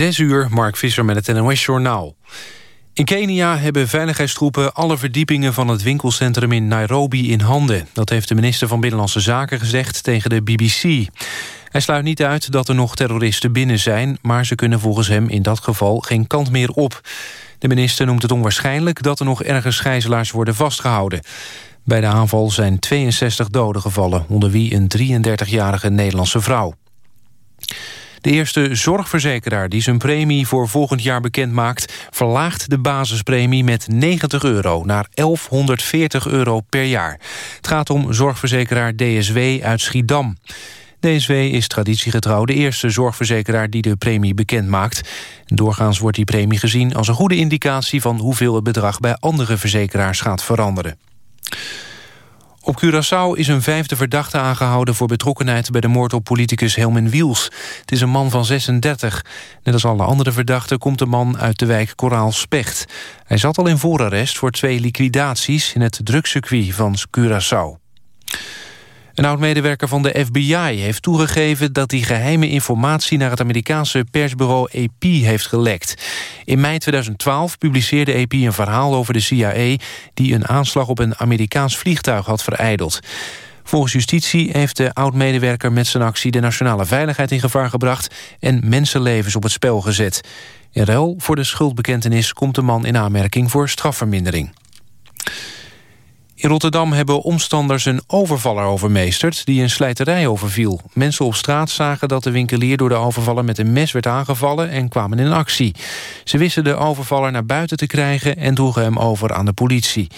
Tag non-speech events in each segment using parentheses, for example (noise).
Zes uur, Mark Visser met het NOS Journaal. In Kenia hebben veiligheidstroepen alle verdiepingen van het winkelcentrum in Nairobi in handen. Dat heeft de minister van Binnenlandse Zaken gezegd tegen de BBC. Hij sluit niet uit dat er nog terroristen binnen zijn... maar ze kunnen volgens hem in dat geval geen kant meer op. De minister noemt het onwaarschijnlijk dat er nog ergens gijzelaars worden vastgehouden. Bij de aanval zijn 62 doden gevallen, onder wie een 33-jarige Nederlandse vrouw. De eerste zorgverzekeraar die zijn premie voor volgend jaar bekend maakt... verlaagt de basispremie met 90 euro naar 1140 euro per jaar. Het gaat om zorgverzekeraar DSW uit Schiedam. DSW is traditiegetrouw de eerste zorgverzekeraar die de premie bekend maakt. Doorgaans wordt die premie gezien als een goede indicatie... van hoeveel het bedrag bij andere verzekeraars gaat veranderen. Op Curaçao is een vijfde verdachte aangehouden voor betrokkenheid bij de moord op politicus Helmin Wiels. Het is een man van 36. Net als alle andere verdachten komt de man uit de wijk Koraal Specht. Hij zat al in voorarrest voor twee liquidaties in het drugscircuit van Curaçao. Een oud-medewerker van de FBI heeft toegegeven... dat hij geheime informatie naar het Amerikaanse persbureau AP heeft gelekt. In mei 2012 publiceerde AP een verhaal over de CIA... die een aanslag op een Amerikaans vliegtuig had vereideld. Volgens justitie heeft de oud-medewerker met zijn actie... de nationale veiligheid in gevaar gebracht... en mensenlevens op het spel gezet. In ruil voor de schuldbekentenis komt de man in aanmerking voor strafvermindering. In Rotterdam hebben omstanders een overvaller overmeesterd... die een slijterij overviel. Mensen op straat zagen dat de winkelier door de overvaller... met een mes werd aangevallen en kwamen in actie. Ze wisten de overvaller naar buiten te krijgen... en droegen hem over aan de politie.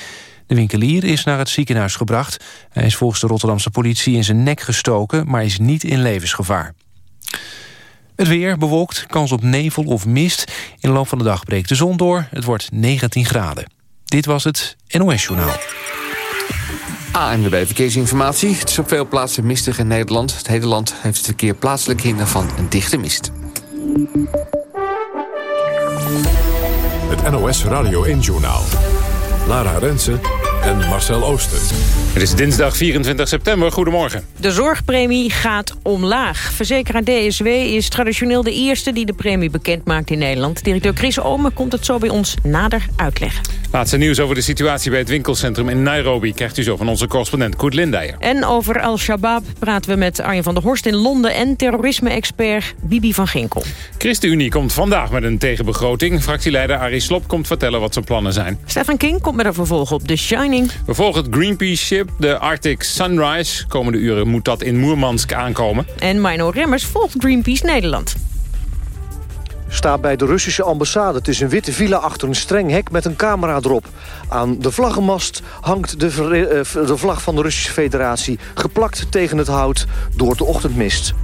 De winkelier is naar het ziekenhuis gebracht. Hij is volgens de Rotterdamse politie in zijn nek gestoken... maar is niet in levensgevaar. Het weer bewolkt, kans op nevel of mist. In de loop van de dag breekt de zon door. Het wordt 19 graden. Dit was het NOS Journaal. ANWB Verkeersinformatie. Het is op veel plaatsen mistig in Nederland. Het hele land heeft het verkeer plaatselijk hinder van een dichte mist. Het NOS Radio 1 Journaal. Lara Rensen en Marcel Ooster. Het is dinsdag 24 september. Goedemorgen. De zorgpremie gaat omlaag. Verzekeraar DSW is traditioneel de eerste die de premie bekend maakt in Nederland. Directeur Chris Omen komt het zo bij ons nader uitleggen. Laatste nieuws over de situatie bij het winkelcentrum in Nairobi... krijgt u zo van onze correspondent Koert Lindijer. En over Al-Shabaab praten we met Arjen van der Horst in Londen... en terrorisme-expert Bibi van Ginkel. ChristenUnie komt vandaag met een tegenbegroting. Fractieleider Arie Slob komt vertellen wat zijn plannen zijn. Stefan King komt met een vervolg op The Shining. We volgen het Greenpeace-ship, de Arctic Sunrise. Komende uren moet dat in Moermansk aankomen. En Mino Remmers volgt Greenpeace Nederland staat bij de Russische ambassade. Het is een witte villa achter een streng hek met een camera erop. Aan de vlaggenmast hangt de, eh, de vlag van de Russische federatie... geplakt tegen het hout door de ochtendmist.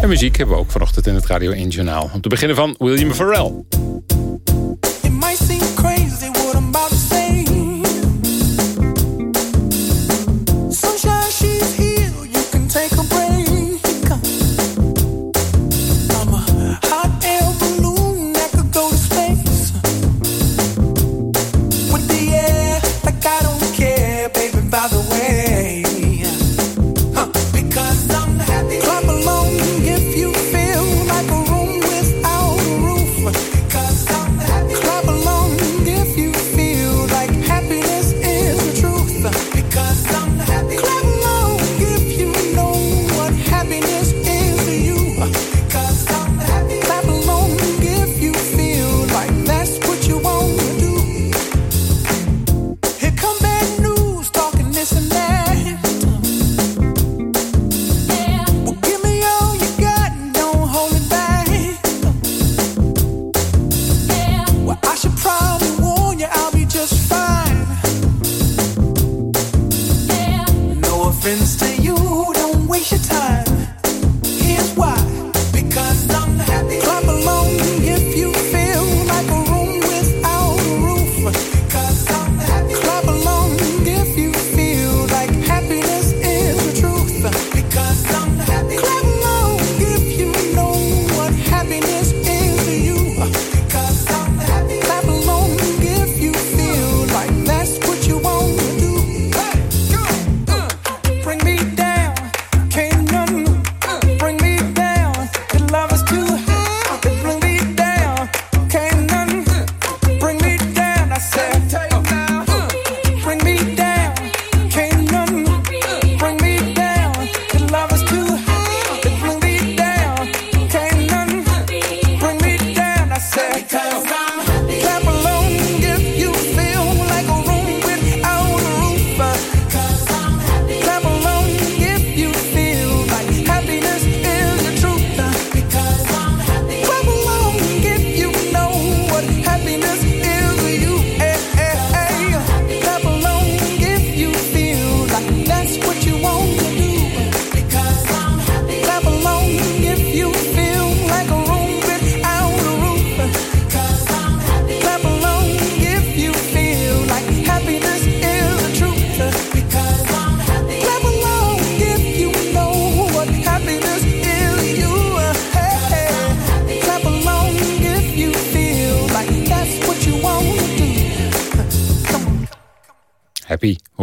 En muziek hebben we ook vanochtend in het Radio 1 Journaal. Om te beginnen van William Farrell.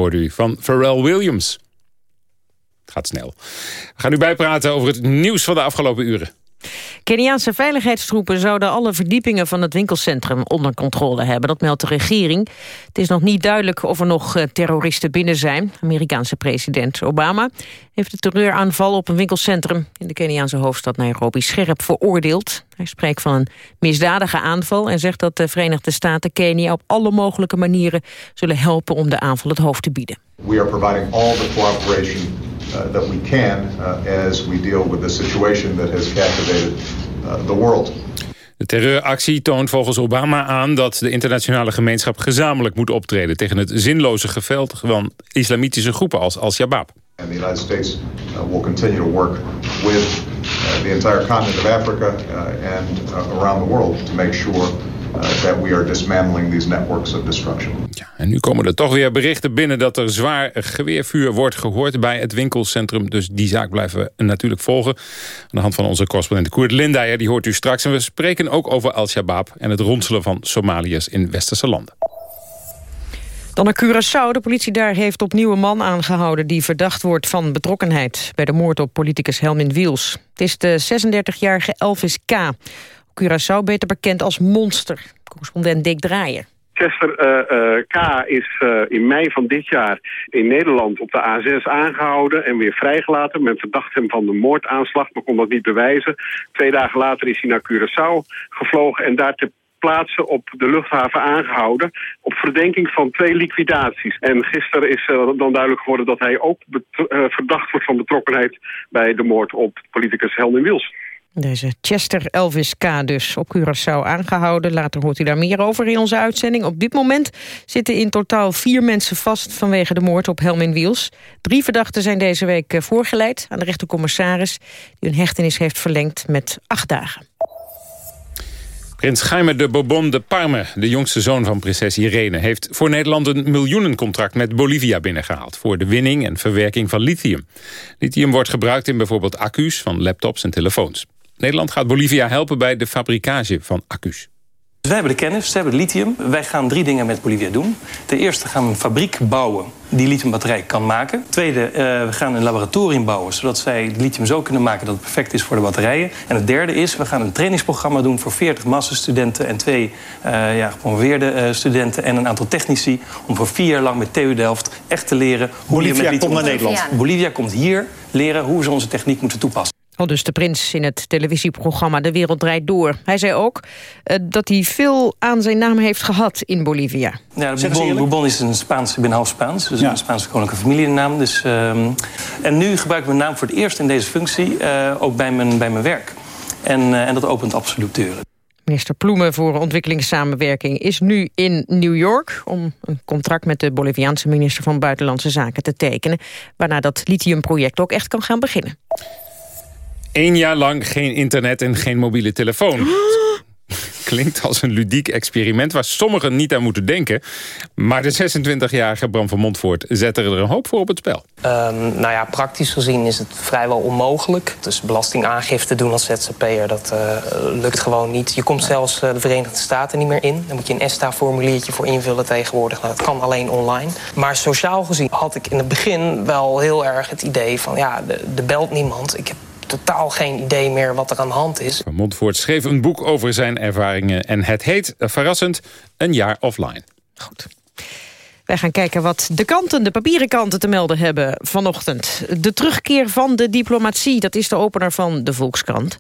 U van Pharrell Williams. Het gaat snel. We gaan u bijpraten over het nieuws van de afgelopen uren. Keniaanse veiligheidstroepen zouden alle verdiepingen van het winkelcentrum onder controle hebben. Dat meldt de regering. Het is nog niet duidelijk of er nog eh, terroristen binnen zijn. Amerikaanse president Obama heeft de terreuraanval op een winkelcentrum in de Keniaanse hoofdstad Nairobi scherp veroordeeld. Hij spreekt van een misdadige aanval en zegt dat de Verenigde Staten Kenia op alle mogelijke manieren zullen helpen om de aanval het hoofd te bieden. We are providing all the cooperation that we can uh, as we deal with the situation that has captivated uh, the world. De terreuractie toont volgens Obama aan dat de internationale gemeenschap gezamenlijk moet optreden tegen het zinloze geveld van islamitische groepen als Al-Shabaab. And the United States uh, will continue to work with uh, the entire continent of Africa uh, and around the world to make sure uh, that we are dismantling these networks of destruction. Ja, en nu komen er toch weer berichten binnen dat er zwaar geweervuur wordt gehoord bij het winkelcentrum. Dus die zaak blijven we natuurlijk volgen. Aan de hand van onze correspondent Koert Lindijer, die hoort u straks. En we spreken ook over Al-Shabaab en het ronselen van Somaliërs in westerse landen. Dan naar Curaçao. De politie daar heeft opnieuw een man aangehouden... die verdacht wordt van betrokkenheid bij de moord op politicus Helmin Wiels. Het is de 36-jarige Elvis K. Curaçao beter bekend als Monster. Correspondent Dick Draaier. Chester uh, uh, K. is uh, in mei van dit jaar in Nederland op de A6 aangehouden en weer vrijgelaten. Men verdacht hem van de moordaanslag, maar kon dat niet bewijzen. Twee dagen later is hij naar Curaçao gevlogen en daar ter plaatse op de luchthaven aangehouden... op verdenking van twee liquidaties. En gisteren is dan duidelijk geworden dat hij ook verdacht wordt van betrokkenheid... bij de moord op politicus Helden Wils. Deze Chester Elvis K. dus op Curaçao aangehouden. Later hoort u daar meer over in onze uitzending. Op dit moment zitten in totaal vier mensen vast... vanwege de moord op Helmin Wiels. Drie verdachten zijn deze week eh, voorgeleid aan de rechtercommissaris... die hun hechtenis heeft verlengd met acht dagen. Prins Jaime de Bourbon de Parme, de jongste zoon van prinses Irene... heeft voor Nederland een miljoenencontract met Bolivia binnengehaald... voor de winning en verwerking van lithium. Lithium wordt gebruikt in bijvoorbeeld accu's van laptops en telefoons. Nederland gaat Bolivia helpen bij de fabrikage van accu's. Wij hebben de kennis, ze hebben lithium. Wij gaan drie dingen met Bolivia doen. Ten eerste gaan we een fabriek bouwen die lithiumbatterij kan maken. Tweede, uh, we gaan een laboratorium bouwen... zodat zij lithium zo kunnen maken dat het perfect is voor de batterijen. En het derde is, we gaan een trainingsprogramma doen... voor 40 masterstudenten en twee uh, ja, gepromoveerde uh, studenten... en een aantal technici om voor vier jaar lang met TU Delft echt te leren... hoe Bolivia je met lithium... komt naar Nederland. Bolivia komt hier leren hoe ze onze techniek moeten toepassen. Al dus de prins in het televisieprogramma De Wereld Draait Door. Hij zei ook uh, dat hij veel aan zijn naam heeft gehad in Bolivia. Ja, Bourbon, Bourbon is een Spaans, ik ben half Spaans. Dus ja. een Spaanse koninklijke familienaam. Dus, um, en nu gebruik ik mijn naam voor het eerst in deze functie... Uh, ook bij mijn, bij mijn werk. En, uh, en dat opent absoluut deuren. Minister Ploemen voor ontwikkelingssamenwerking is nu in New York... om een contract met de Boliviaanse minister van Buitenlandse Zaken te tekenen... waarna dat lithiumproject ook echt kan gaan beginnen. Eén jaar lang geen internet en geen mobiele telefoon. (gasps) (gasps) Klinkt als een ludiek experiment waar sommigen niet aan moeten denken. Maar de 26-jarige Bram van Montvoort zet er een hoop voor op het spel. Um, nou ja, praktisch gezien is het vrijwel onmogelijk. Dus belastingaangifte doen als ZZP'er, dat uh, lukt gewoon niet. Je komt zelfs uh, de Verenigde Staten niet meer in. Dan moet je een ESTA-formuliertje voor invullen tegenwoordig. Nou, dat kan alleen online. Maar sociaal gezien had ik in het begin wel heel erg het idee van... ja, er belt niemand, ik heb totaal geen idee meer wat er aan de hand is. Van Montvoort schreef een boek over zijn ervaringen... en het heet, verrassend, Een jaar offline. Goed. Wij gaan kijken wat de kanten, de papieren kanten te melden hebben vanochtend. De terugkeer van de diplomatie, dat is de opener van de Volkskrant.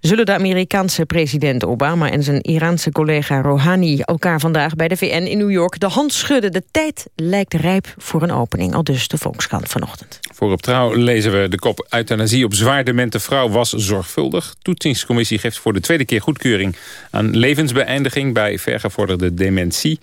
Zullen de Amerikaanse president Obama en zijn Iraanse collega Rouhani... elkaar vandaag bij de VN in New York de hand schudden? De tijd lijkt rijp voor een opening, al dus de Volkskrant vanochtend. Voor op trouw lezen we de kop euthanasie op zwaar demente vrouw was zorgvuldig. Toetsingscommissie geeft voor de tweede keer goedkeuring aan levensbeëindiging bij vergevorderde dementie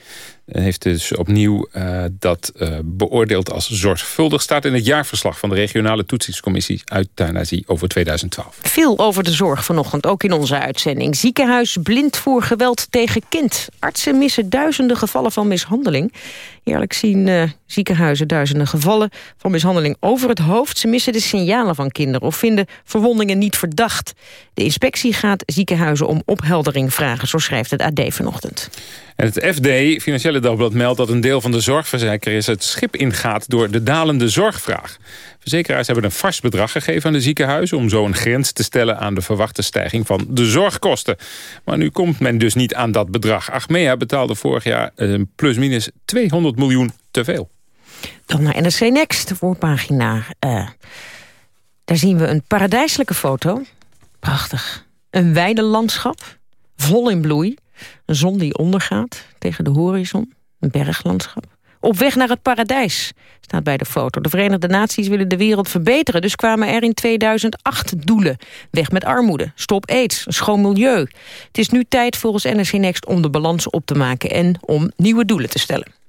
heeft dus opnieuw uh, dat uh, beoordeeld als zorgvuldig. Staat in het jaarverslag van de regionale toetsingscommissie euthanasie over 2012. Veel over de zorg vanochtend, ook in onze uitzending. Ziekenhuis blind voor geweld tegen kind. Artsen missen duizenden gevallen van mishandeling. Eerlijk zien uh, ziekenhuizen duizenden gevallen van mishandeling over het hoofd. Ze missen de signalen van kinderen of vinden verwondingen niet verdacht. De inspectie gaat ziekenhuizen om opheldering vragen, zo schrijft het AD vanochtend. En het FD, Financiële Dagblad meldt dat een deel van de zorgverzekeraars het schip ingaat door de dalende zorgvraag. Verzekeraars hebben een vast bedrag gegeven aan de ziekenhuizen... om zo een grens te stellen aan de verwachte stijging van de zorgkosten. Maar nu komt men dus niet aan dat bedrag. Achmea betaalde vorig jaar eh, plus minus 200 miljoen te veel. Dan naar NRC Next, voorpagina. Uh, daar zien we een paradijselijke foto. Prachtig. Een weidelandschap, vol in bloei. Een zon die ondergaat tegen de horizon. Een berglandschap. Op weg naar het paradijs, staat bij de foto. De Verenigde Naties willen de wereld verbeteren... dus kwamen er in 2008 doelen. Weg met armoede, stop aids, een schoon milieu. Het is nu tijd volgens NRC Next om de balans op te maken... en om nieuwe doelen te stellen.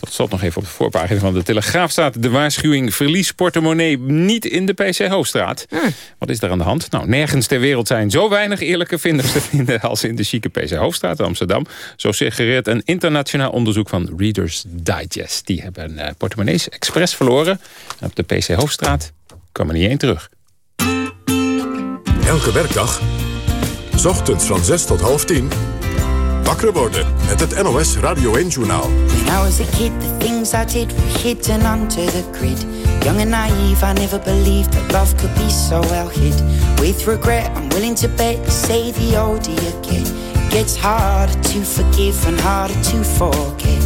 Tot slot nog even op de voorpagina van de Telegraaf staat... de waarschuwing verlies portemonnee niet in de PC Hoofdstraat. Hmm. Wat is daar aan de hand? Nou, nergens ter wereld zijn zo weinig eerlijke vinders te (laughs) vinden... als in de chique PC Hoofdstraat in Amsterdam. Zo suggereert een internationaal onderzoek van Reader's Digest. Die hebben uh, portemonnees expres verloren. En op de PC Hoofdstraat kwam er niet één terug. Elke werkdag, s ochtends van 6 tot half 10... Wakker worden met het NOS Radio 1-journaal. When I was a kid, the things I did were hidden under the grid. Young and naive, I never believed that love could be so well hid. With regret, I'm willing to bet, say the older get, it gets harder to forgive and harder to forget.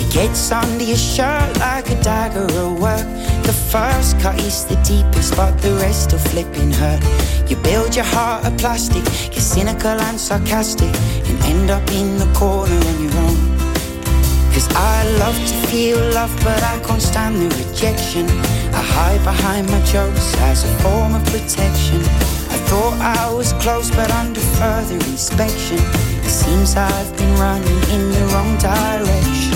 It gets under your shirt like a dagger at work. The first cut is the deepest, but the rest are flipping hurt. You build your heart of plastic, you're cynical and sarcastic, end up in the corner on your own. Cause I love to feel love, but I can't stand the rejection. I hide behind my jokes as a form of protection. I thought I was close, but under further inspection, it seems I've been running in the wrong direction.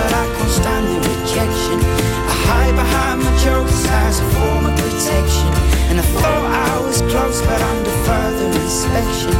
But I can't stand the rejection. I hide behind my jokes as a form of protection. And I thought I was close, but under further inspection,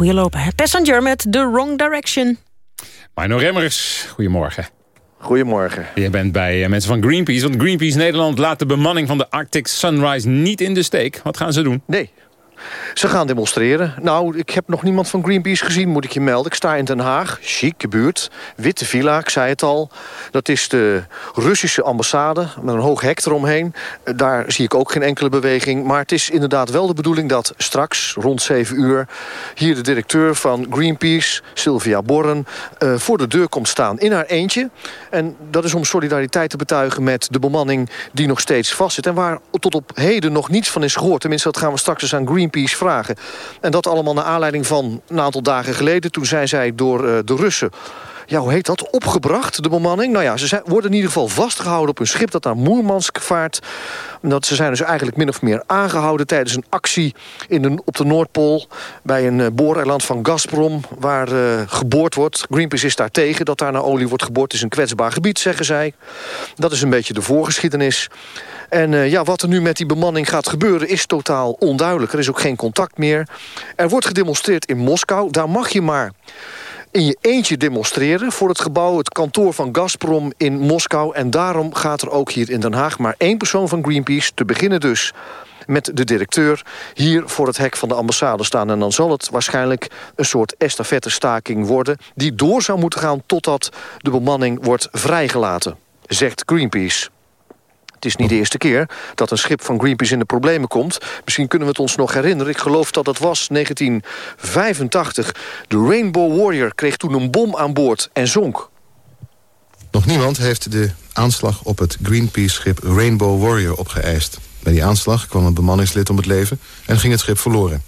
goede lopen. Hè? Passenger met The Wrong Direction. Mino Remmers, goedemorgen. Goedemorgen. Je bent bij eh, mensen van Greenpeace. Want Greenpeace Nederland laat de bemanning van de Arctic Sunrise niet in de steek. Wat gaan ze doen? Nee. Ze gaan demonstreren. Nou, ik heb nog niemand van Greenpeace gezien, moet ik je melden. Ik sta in Den Haag, chique buurt, witte villa, ik zei het al. Dat is de Russische ambassade, met een hoog hek eromheen. Daar zie ik ook geen enkele beweging. Maar het is inderdaad wel de bedoeling dat straks, rond 7 uur... hier de directeur van Greenpeace, Sylvia Borren... Uh, voor de deur komt staan in haar eentje. En dat is om solidariteit te betuigen met de bemanning die nog steeds vastzit. En waar tot op heden nog niets van is gehoord. Tenminste, dat gaan we straks eens aan Greenpeace vragen. En dat allemaal naar aanleiding van een aantal dagen geleden... toen zijn zij door uh, de Russen ja, hoe heet dat, opgebracht, de bemanning. Nou ja, ze zijn, worden in ieder geval vastgehouden op een schip dat naar Moermansk vaart. Dat, ze zijn dus eigenlijk min of meer aangehouden tijdens een actie in de, op de Noordpool... bij een uh, booreiland van Gazprom, waar uh, geboord wordt. Greenpeace is daar tegen dat daar naar olie wordt geboord. Het is een kwetsbaar gebied, zeggen zij. Dat is een beetje de voorgeschiedenis. En uh, ja, wat er nu met die bemanning gaat gebeuren is totaal onduidelijk. Er is ook geen contact meer. Er wordt gedemonstreerd in Moskou. Daar mag je maar in je eentje demonstreren voor het gebouw, het kantoor van Gazprom in Moskou. En daarom gaat er ook hier in Den Haag maar één persoon van Greenpeace, te beginnen dus met de directeur hier voor het hek van de ambassade staan. En dan zal het waarschijnlijk een soort estafette-staking worden... die door zou moeten gaan totdat de bemanning wordt vrijgelaten, zegt Greenpeace. Het is niet de eerste keer dat een schip van Greenpeace in de problemen komt. Misschien kunnen we het ons nog herinneren. Ik geloof dat het was 1985. De Rainbow Warrior kreeg toen een bom aan boord en zonk. Nog niemand heeft de aanslag op het Greenpeace-schip Rainbow Warrior opgeëist. Bij die aanslag kwam een bemanningslid om het leven en ging het schip verloren.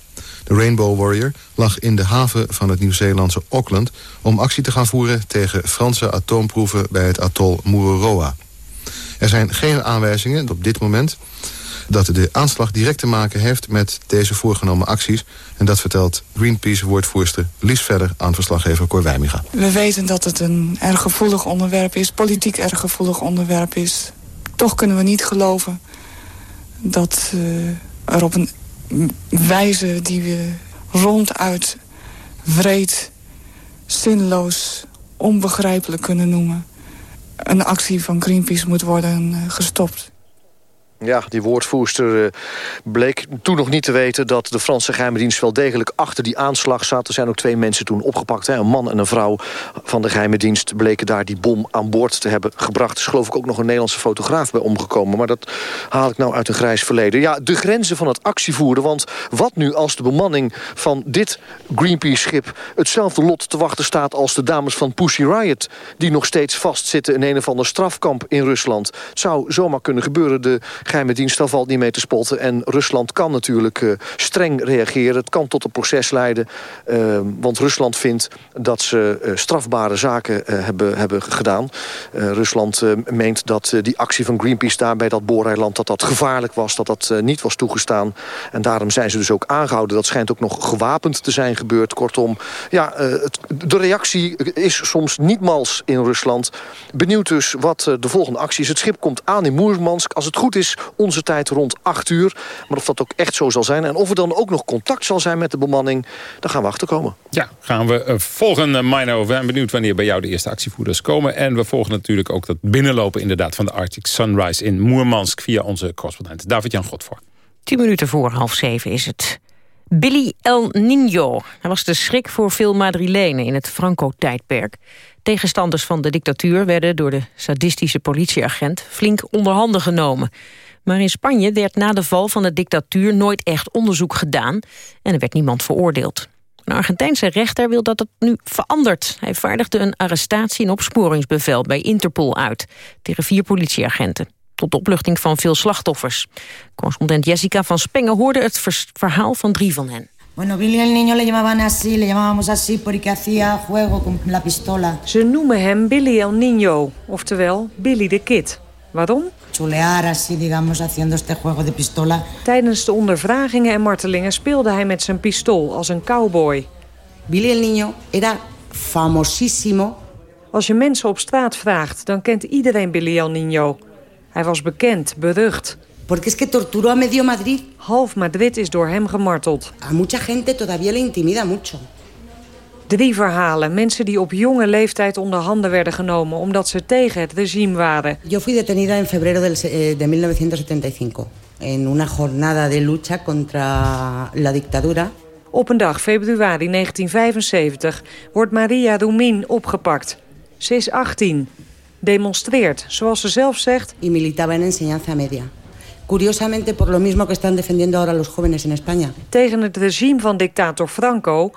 De Rainbow Warrior lag in de haven van het Nieuw-Zeelandse Auckland... om actie te gaan voeren tegen Franse atoomproeven bij het atol Mururoa. Er zijn geen aanwijzingen op dit moment dat de aanslag direct te maken heeft met deze voorgenomen acties. En dat vertelt Greenpeace-woordvoerster Lies Verder aan verslaggever Cor Wijminga. We weten dat het een erg gevoelig onderwerp is, politiek erg gevoelig onderwerp is. Toch kunnen we niet geloven dat uh, er op een wijze die we ronduit wreed, zinloos, onbegrijpelijk kunnen noemen een actie van Greenpeace moet worden eh, gestopt. Ja, die woordvoerster uh, bleek toen nog niet te weten... dat de Franse geheime dienst wel degelijk achter die aanslag zat. Er zijn ook twee mensen toen opgepakt. Hè. Een man en een vrouw van de geheime dienst... bleken daar die bom aan boord te hebben gebracht. Er is geloof ik ook nog een Nederlandse fotograaf bij omgekomen. Maar dat haal ik nou uit een grijs verleden. Ja, de grenzen van het actievoeren. Want wat nu als de bemanning van dit Greenpeace-schip... hetzelfde lot te wachten staat als de dames van Pussy Riot... die nog steeds vastzitten in een of ander strafkamp in Rusland. Het zou zomaar kunnen gebeuren. De geheime dienst, daar valt niet mee te spotten. En Rusland kan natuurlijk uh, streng reageren. Het kan tot een proces leiden. Uh, want Rusland vindt dat ze uh, strafbare zaken hebben, hebben gedaan. Rusland meent dat die actie van Greenpeace daar bij dat booreiland... dat dat gevaarlijk was, dat dat niet was toegestaan. En daarom zijn ze dus ook aangehouden. Dat schijnt ook nog gewapend te zijn gebeurd. Kortom, ja, de reactie is soms niet mals in Rusland. Benieuwd dus wat de volgende actie is. Het schip komt aan in Moermansk. Als het goed is, onze tijd rond 8 uur. Maar of dat ook echt zo zal zijn en of er dan ook nog contact zal zijn met de bemanning... daar gaan we achterkomen. Ja, gaan we uh, volgen, uh, Mino. We zijn benieuwd wanneer bij jou de eerste actievoerders komen. En we volgen natuurlijk ook dat binnenlopen inderdaad van de Arctic Sunrise in Moermansk... via onze correspondent David-Jan Godvoort. Tien minuten voor half zeven is het. Billy El Nino. Hij was de schrik voor veel Madrilenen in het Franco-tijdperk. Tegenstanders van de dictatuur werden door de sadistische politieagent flink onderhanden genomen. Maar in Spanje werd na de val van de dictatuur nooit echt onderzoek gedaan en er werd niemand veroordeeld. Een Argentijnse rechter wil dat het nu verandert. Hij vaardigde een arrestatie- en opsporingsbevel bij Interpol uit tegen vier politieagenten. Tot opluchting van veel slachtoffers. Correspondent Jessica van Spengen hoorde het verhaal van drie van hen. Bueno, Billy el niño le llamaban así, le llamábamos así porque hacía juego con la pistola. Ze noemen hem Billy el Niño, oftewel Billy de Kid. Waarom? Chulear así, digamos, haciendo este juego de pistola. Tijdens de ondervragingen en martelingen speelde hij met zijn pistool als een cowboy. Billy el Niño era famosísimo. Als je mensen op straat vraagt, dan kent iedereen Billy el Niño. Hij was bekend, berucht. Porque es que torturó a medio Madrid. Half Madrid is door hem gemarteld. A mucha gente todavía le intimida mucho. Drie verhalen. Mensen die op jonge leeftijd onder handen werden genomen... omdat ze tegen het regime waren. Yo fui detenida en febrero del, eh, de 1975. en una jornada de lucha contra la dictadura. Op een dag, februari 1975, wordt Maria Rumin opgepakt. Ze is 18. Demonstreert, zoals ze zelf zegt... Y militaba en enseñanza media. Curiosamente por lo mismo que están defendiendo ahora los jóvenes en España. Tegen het regime van dictator Franco,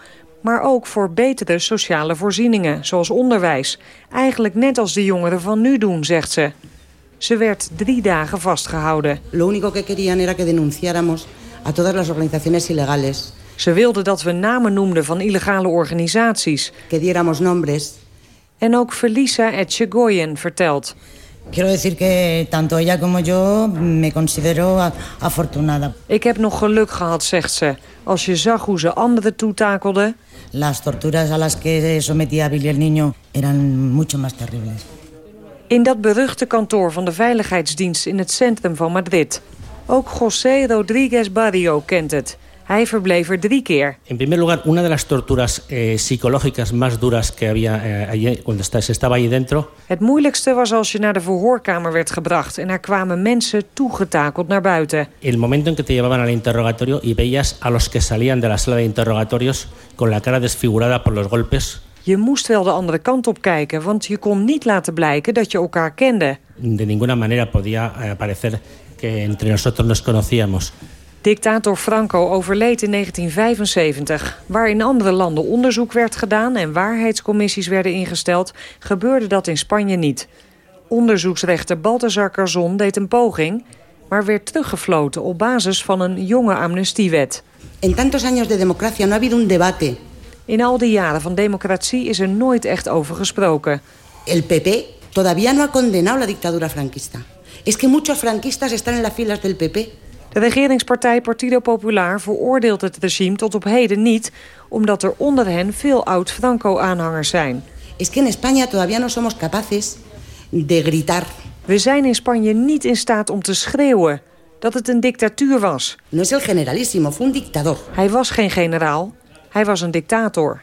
maar ook voor betere sociale voorzieningen, zoals onderwijs. Eigenlijk net als de jongeren van nu doen, zegt ze. Ze werd drie dagen vastgehouden. Lo único que querían era que denunciáramos a todas las organizaciones ilegales. Ze wilde dat we namen noemden van illegale organisaties. Que diéramos nombres. En ook Felisa Etchegoyen vertelt. Quiero decir que tanto ella como yo me considero afortunada. Ik heb nog geluk gehad, zegt ze. Als je zag hoe ze anderen toetakelden... Las torturas a las que sometía Billy el Niño eran mucho más terribles. In dat beruchte kantoor van de Veiligheidsdienst in het centrum van Madrid. Ook José Rodríguez Barrio kent het. Hij verbleef er drie keer. En primer lugar, una de las torturas eh, psicológicas más duras que había eh, allí, cuando se estaba allí dentro. Het moeilijkste was als je naar de verhoorkamer werd gebracht en er kwamen mensen toegetakeld naar buiten. El momento en que te llevaban al interrogatorio y veías a los que salían de la sala de interrogatorios con la cara desfigurada por los golpes. Je moest wel de andere kant op kijken, want je kon niet laten blijken dat je elkaar kende. De ninguna manera podía eh, parecer que entre nosotros nos conocíamos. Dictator Franco overleed in 1975. Waar in andere landen onderzoek werd gedaan en waarheidscommissies werden ingesteld, gebeurde dat in Spanje niet. Onderzoeksrechter Balthazar Carzon deed een poging, maar werd teruggefloten op basis van een jonge amnestiewet. En tantos años de democracia no ha habido un debate. In al die jaren van democratie is er nooit echt over gesproken. El PP todavía no ha condenado la dictadura franquista. Es que muchos franquistas están en las filas del PP. De regeringspartij Partido Popular veroordeelt het regime tot op heden niet... omdat er onder hen veel oud-Franco-aanhangers zijn. Es que en España todavía no somos capaces de gritar. We zijn in Spanje niet in staat om te schreeuwen dat het een dictatuur was. No es el generalísimo, fue un dictador. Hij was geen generaal, hij was een dictator.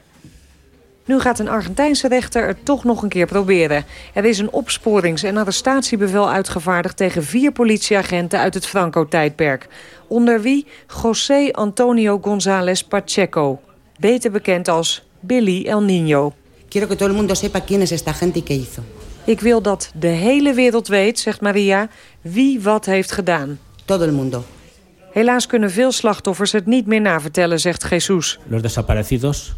Nu gaat een Argentijnse rechter het toch nog een keer proberen. Er is een opsporings- en arrestatiebevel uitgevaardigd... tegen vier politieagenten uit het Franco-tijdperk. Onder wie José Antonio González Pacheco. Beter bekend als Billy El Niño. Quiero que todo el mundo sepa quién es esta gente y qué hizo. Ik wil dat de hele wereld weet, zegt Maria, wie wat heeft gedaan. Todo el mundo. Helaas kunnen veel slachtoffers het niet meer navertellen, zegt Jesus. Los desaparecidos,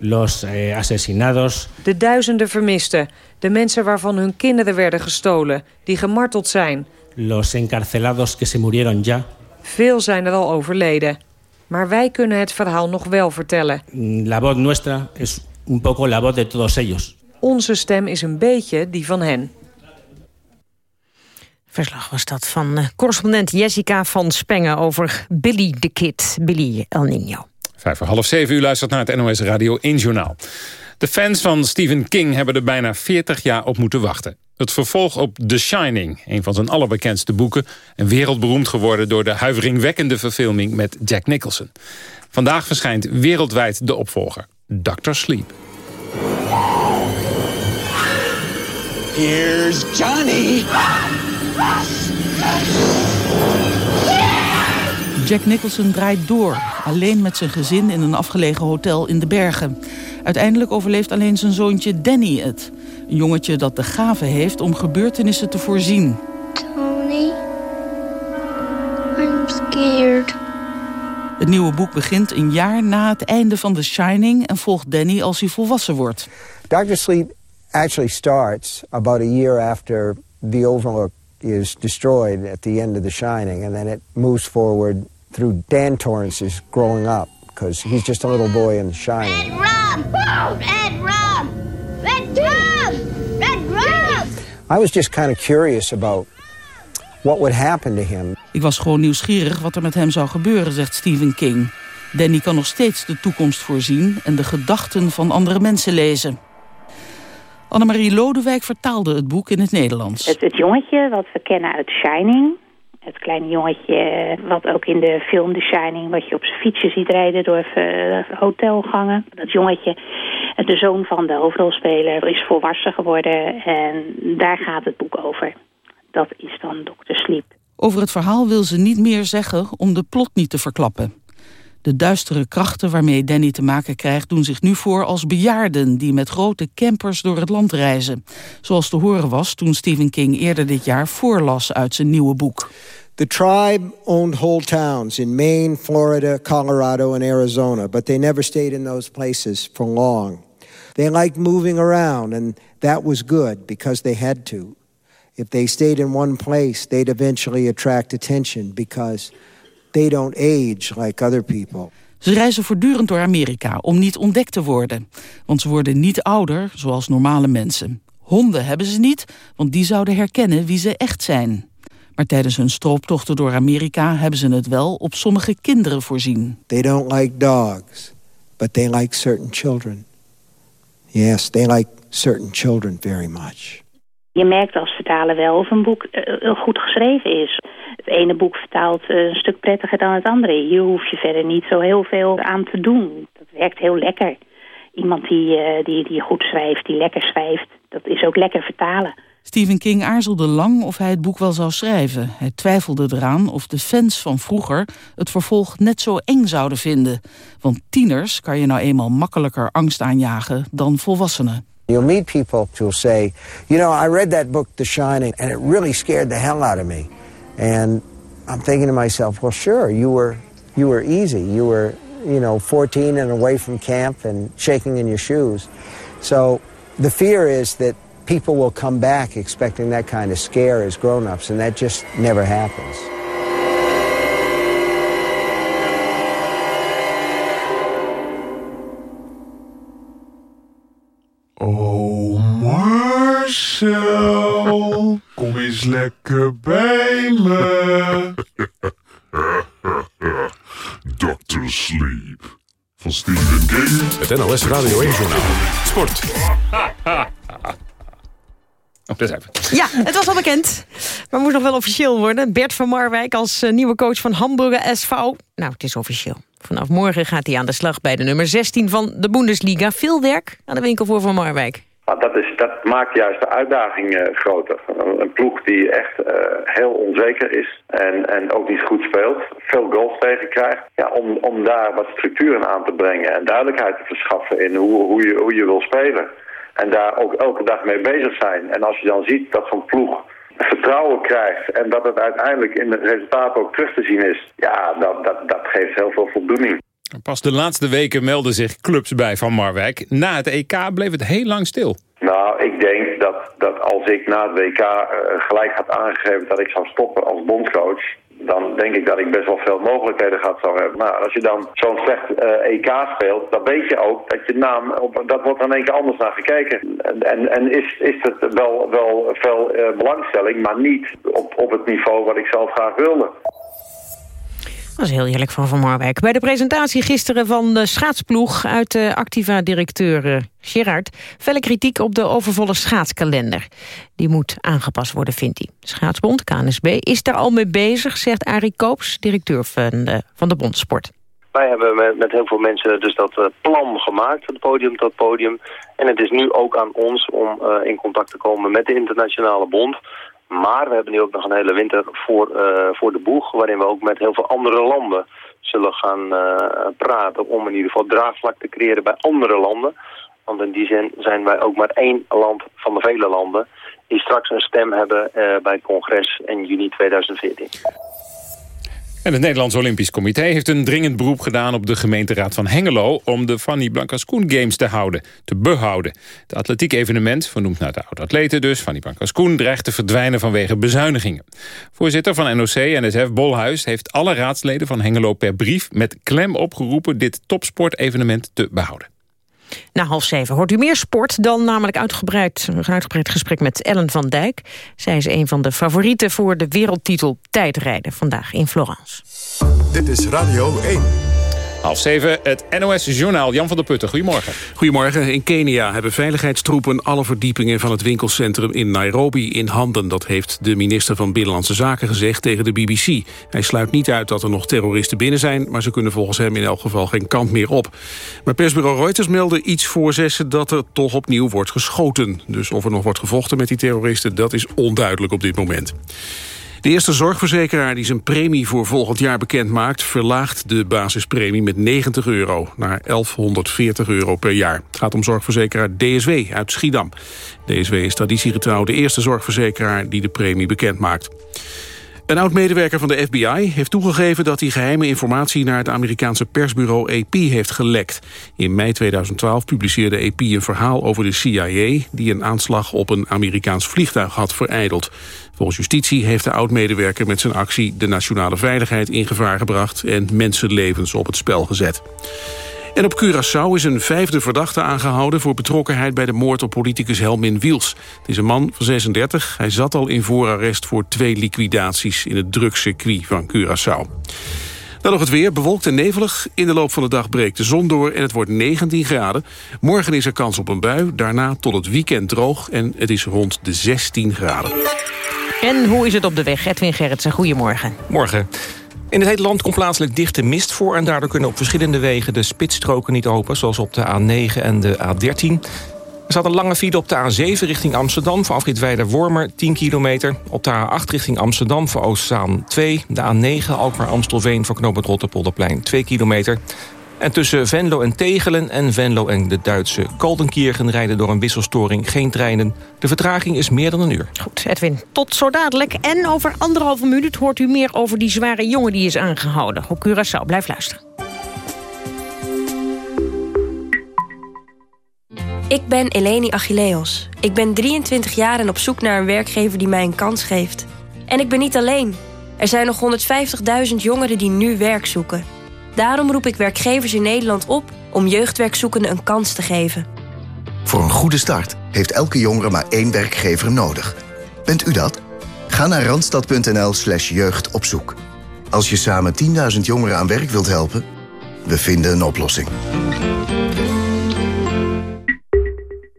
los eh, asesinados. De duizenden vermisten, de mensen waarvan hun kinderen werden gestolen, die gemarteld zijn. Los encarcelados que se murieron ya. Veel zijn er al overleden. Maar wij kunnen het verhaal nog wel vertellen. La voz nuestra es un poco la voz de todos ellos. Onze stem is een beetje die van hen. Verslag was dat van uh, correspondent Jessica van Spengen over Billy the Kid, Billy El Nino. Vijf voor half zeven, u luistert naar het NOS Radio 1 Journaal. De fans van Stephen King hebben er bijna 40 jaar op moeten wachten. Het vervolg op The Shining, een van zijn allerbekendste boeken... en wereldberoemd geworden door de huiveringwekkende verfilming met Jack Nicholson. Vandaag verschijnt wereldwijd de opvolger, Dr. Sleep. Here's Johnny! Jack Nicholson draait door, alleen met zijn gezin in een afgelegen hotel in de bergen. Uiteindelijk overleeft alleen zijn zoontje Danny het. Een jongetje dat de gave heeft om gebeurtenissen te voorzien. Tony, I'm scared. Het nieuwe boek begint een jaar na het einde van The Shining... en volgt Danny als hij volwassen wordt. Dr. Sleep actually starts about a year after the Overlook is destroyed at the end of The Shining, and then it moves forward through Dan Torrance's growing up, because he's just a little boy in The Shining. Red rum! Red rum! Red rum! Red rum! I was just kind of curious about what would happen to him. Ik was gewoon nieuwsgierig wat er met hem zou gebeuren, zegt Stephen King. Danny kan nog steeds de toekomst voorzien en de gedachten van andere mensen lezen. Annemarie Lodewijk vertaalde het boek in het Nederlands. Het, het jongetje wat we kennen uit Shining. Het kleine jongetje wat ook in de film The Shining... wat je op zijn fietsje ziet rijden door uh, hotelgangen. Dat jongetje, de zoon van de hoofdrolspeler, is volwassen geworden. En daar gaat het boek over. Dat is dan Dr. Sleep. Over het verhaal wil ze niet meer zeggen om de plot niet te verklappen. De duistere krachten waarmee Danny te maken krijgt... doen zich nu voor als bejaarden die met grote campers door het land reizen. Zoals te horen was toen Stephen King eerder dit jaar voorlas uit zijn nieuwe boek. The tribe owned whole towns in Maine, Florida, Colorado, and Arizona, but they never stayed in those places for long. They liked moving around, and that was good because they had to. If they stayed in one place, they'd eventually attract attention because they don't age like other people. Ze reizen voortdurend door Amerika om niet ontdekt te worden. Want ze worden niet ouder, zoals normale mensen. Honden hebben ze niet, want die zouden herkennen wie ze echt zijn. Maar tijdens hun strooptochten door Amerika hebben ze het wel op sommige kinderen voorzien. They don't like dogs, but they like certain children. Yes, they like certain children very much. Je merkt als vertaler wel of een boek uh, goed geschreven is. Het ene boek vertaalt uh, een stuk prettiger dan het andere. Hier hoef je verder niet zo heel veel aan te doen. Dat werkt heel lekker. Iemand die, uh, die, die goed schrijft, die lekker schrijft, dat is ook lekker vertalen. Stephen King aarzelde lang of hij het boek wel zou schrijven. Hij twijfelde eraan of de fans van vroeger het vervolg net zo eng zouden vinden. Want tieners kan je nou eenmaal makkelijker angst aanjagen dan volwassenen. You'll meet people who'll say, you know, I read that book, The Shining, and it really scared the hell out of me. And I'm thinking to myself, well, sure, you were, you were easy. You were, you know, 14 and away from camp and shaking in your shoes. So the fear is that people will come back expecting that kind of scare as grown-ups, and that just never happens. Oh, Kom eens lekker bij me. (laughs) Dr. Sleep. Van Stephen King. Het NOS Radio 1 Journaal. Sport. Oh. Ja, het was al bekend. Maar moet nog wel officieel worden. Bert van Marwijk als uh, nieuwe coach van Hamburger SV. Nou, het is officieel. Vanaf morgen gaat hij aan de slag bij de nummer 16 van de Bundesliga. Veel werk aan de winkel voor Van Marwijk. Maar dat, maakt juist de uitdaging uh, groter. Een, ploeg die echt uh, heel onzeker is en, en ook niet goed speelt. Veel goals tegen krijgt. Ja, om, om daar wat structuren aan te brengen en duidelijkheid te verschaffen in hoe, hoe, je, hoe je wil spelen. En daar ook elke dag mee bezig zijn. En als je dan ziet dat zo'n ploeg vertrouwen krijgt... en dat het uiteindelijk in het resultaat ook terug te zien is... ja, dat, dat geeft heel veel voldoening. Pas de laatste weken melden zich clubs bij Van Marwijk. Na het EK bleef het heel lang stil. Nou, ik denk dat, dat als ik na het WK uh, gelijk had aangegeven dat ik zou stoppen als bondscoach dan denk ik dat ik best wel veel mogelijkheden gehad zou hebben. Maar als je dan zo'n slecht EK speelt, dan weet je ook dat je naam, op, dat wordt dan een keer anders naar gekeken. En, en, is, is het wel, wel veel uh, belangstelling, maar niet op, op het niveau wat ik zelf graag wilde. Is heel eerlijk van Van Marwijk. Bij de presentatie gisteren van de schaatsploeg uit de Activa-directeur uh, Gerard... felle kritiek op de overvolle schaatskalender. Die moet aangepast worden, vindt hij. Schaatsbond, KNSB, is daar al mee bezig, zegt Arie Koops... directeur van de, van de bondsport. Wij hebben met, met heel veel mensen dus dat uh, plan gemaakt, van podium tot podium. En het is nu ook aan ons om in contact te komen met de internationale bond... Maar we hebben nu ook nog een hele winter voor, uh, voor de boeg... waarin we ook met heel veel andere landen zullen gaan uh, praten... om in ieder geval draagvlak te creëren bij andere landen. Want in die zin zijn wij ook maar één land van de vele landen... die straks een stem hebben uh, bij het congres in juni 2014. En het Nederlands Olympisch Comité heeft een dringend beroep gedaan op de gemeenteraad van Hengelo om de Fanny Blankascoen Games te houden, te behouden. Het atletiek evenement, vernoemd naar de oud-atleten dus, Fanny Blankascoen, dreigt te verdwijnen vanwege bezuinigingen. Voorzitter van NOC-NSF Bolhuis heeft alle raadsleden van Hengelo per brief met klem opgeroepen dit topsportevenement te behouden. Na half zeven hoort u meer sport dan namelijk uitgebreid, een uitgebreid gesprek met Ellen van Dijk. Zij is een van de favorieten voor de wereldtitel tijdrijden vandaag in Florence. Dit is Radio 1. Half zeven, het NOS-journaal. Jan van der Putten, goedemorgen. Goedemorgen. In Kenia hebben veiligheidstroepen alle verdiepingen van het winkelcentrum in Nairobi in handen. Dat heeft de minister van Binnenlandse Zaken gezegd tegen de BBC. Hij sluit niet uit dat er nog terroristen binnen zijn, maar ze kunnen volgens hem in elk geval geen kant meer op. Maar persbureau Reuters meldde iets voor zessen dat er toch opnieuw wordt geschoten. Dus of er nog wordt gevochten met die terroristen, dat is onduidelijk op dit moment. De eerste zorgverzekeraar die zijn premie voor volgend jaar bekend maakt... verlaagt de basispremie met 90 euro naar 1140 euro per jaar. Het gaat om zorgverzekeraar DSW uit Schiedam. DSW is traditiegetrouw de eerste zorgverzekeraar die de premie bekend maakt. Een oud-medewerker van de FBI heeft toegegeven dat hij geheime informatie naar het Amerikaanse persbureau AP heeft gelekt. In mei 2012 publiceerde AP een verhaal over de CIA die een aanslag op een Amerikaans vliegtuig had vereideld. Volgens justitie heeft de oud-medewerker met zijn actie de nationale veiligheid in gevaar gebracht en mensenlevens op het spel gezet. En op Curaçao is een vijfde verdachte aangehouden... voor betrokkenheid bij de moord op politicus Helmin Wiels. Het is een man van 36. Hij zat al in voorarrest voor twee liquidaties... in het drugscircuit van Curaçao. Dan nog het weer, bewolkt en nevelig. In de loop van de dag breekt de zon door en het wordt 19 graden. Morgen is er kans op een bui, daarna tot het weekend droog... en het is rond de 16 graden. En hoe is het op de weg? Edwin Gerritsen, goedemorgen. Morgen. In het hele land komt plaatselijk dichte mist voor... en daardoor kunnen op verschillende wegen de spitsstroken niet open... zoals op de A9 en de A13. Er staat een lange file op de A7 richting Amsterdam... voor afrit wormer 10 kilometer. Op de A8 richting Amsterdam voor Oostzaan 2. De A9 Alkmaar-Amstelveen voor knooppunt Rotterpolderplein 2 kilometer. En tussen Venlo en Tegelen en Venlo en de Duitse Kaldenkiergen... rijden door een wisselstoring geen treinen. De vertraging is meer dan een uur. Goed, Edwin, tot zo dadelijk. En over anderhalve minuut hoort u meer over die zware jongen die is aangehouden. Op Curaçao, blijf luisteren. Ik ben Eleni Achilleos. Ik ben 23 jaar en op zoek naar een werkgever die mij een kans geeft. En ik ben niet alleen. Er zijn nog 150.000 jongeren die nu werk zoeken... Daarom roep ik werkgevers in Nederland op om jeugdwerkzoekenden een kans te geven. Voor een goede start heeft elke jongere maar één werkgever nodig. Bent u dat? Ga naar randstad.nl slash jeugdopzoek. Als je samen 10.000 jongeren aan werk wilt helpen, we vinden een oplossing.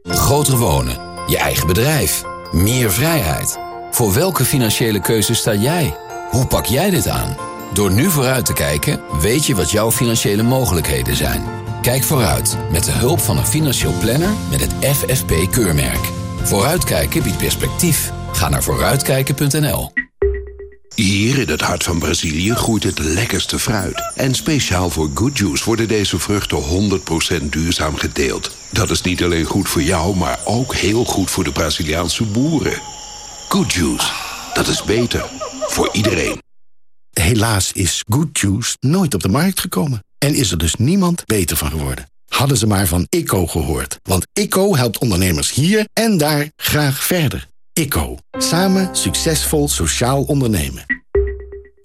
Groter wonen, je eigen bedrijf, meer vrijheid. Voor welke financiële keuze sta jij? Hoe pak jij dit aan? Door nu vooruit te kijken, weet je wat jouw financiële mogelijkheden zijn. Kijk vooruit met de hulp van een financieel planner met het FFP-keurmerk. Vooruitkijken biedt perspectief. Ga naar vooruitkijken.nl. Hier in het hart van Brazilië groeit het lekkerste fruit. En speciaal voor Good Juice worden deze vruchten 100% duurzaam geteeld. Dat is niet alleen goed voor jou, maar ook heel goed voor de Braziliaanse boeren. Good Juice, dat is beter voor iedereen. Helaas is Good Juice nooit op de markt gekomen. En is er dus niemand beter van geworden. Hadden ze maar van ICO gehoord. Want ICO helpt ondernemers hier en daar graag verder. ICO. Samen succesvol sociaal ondernemen.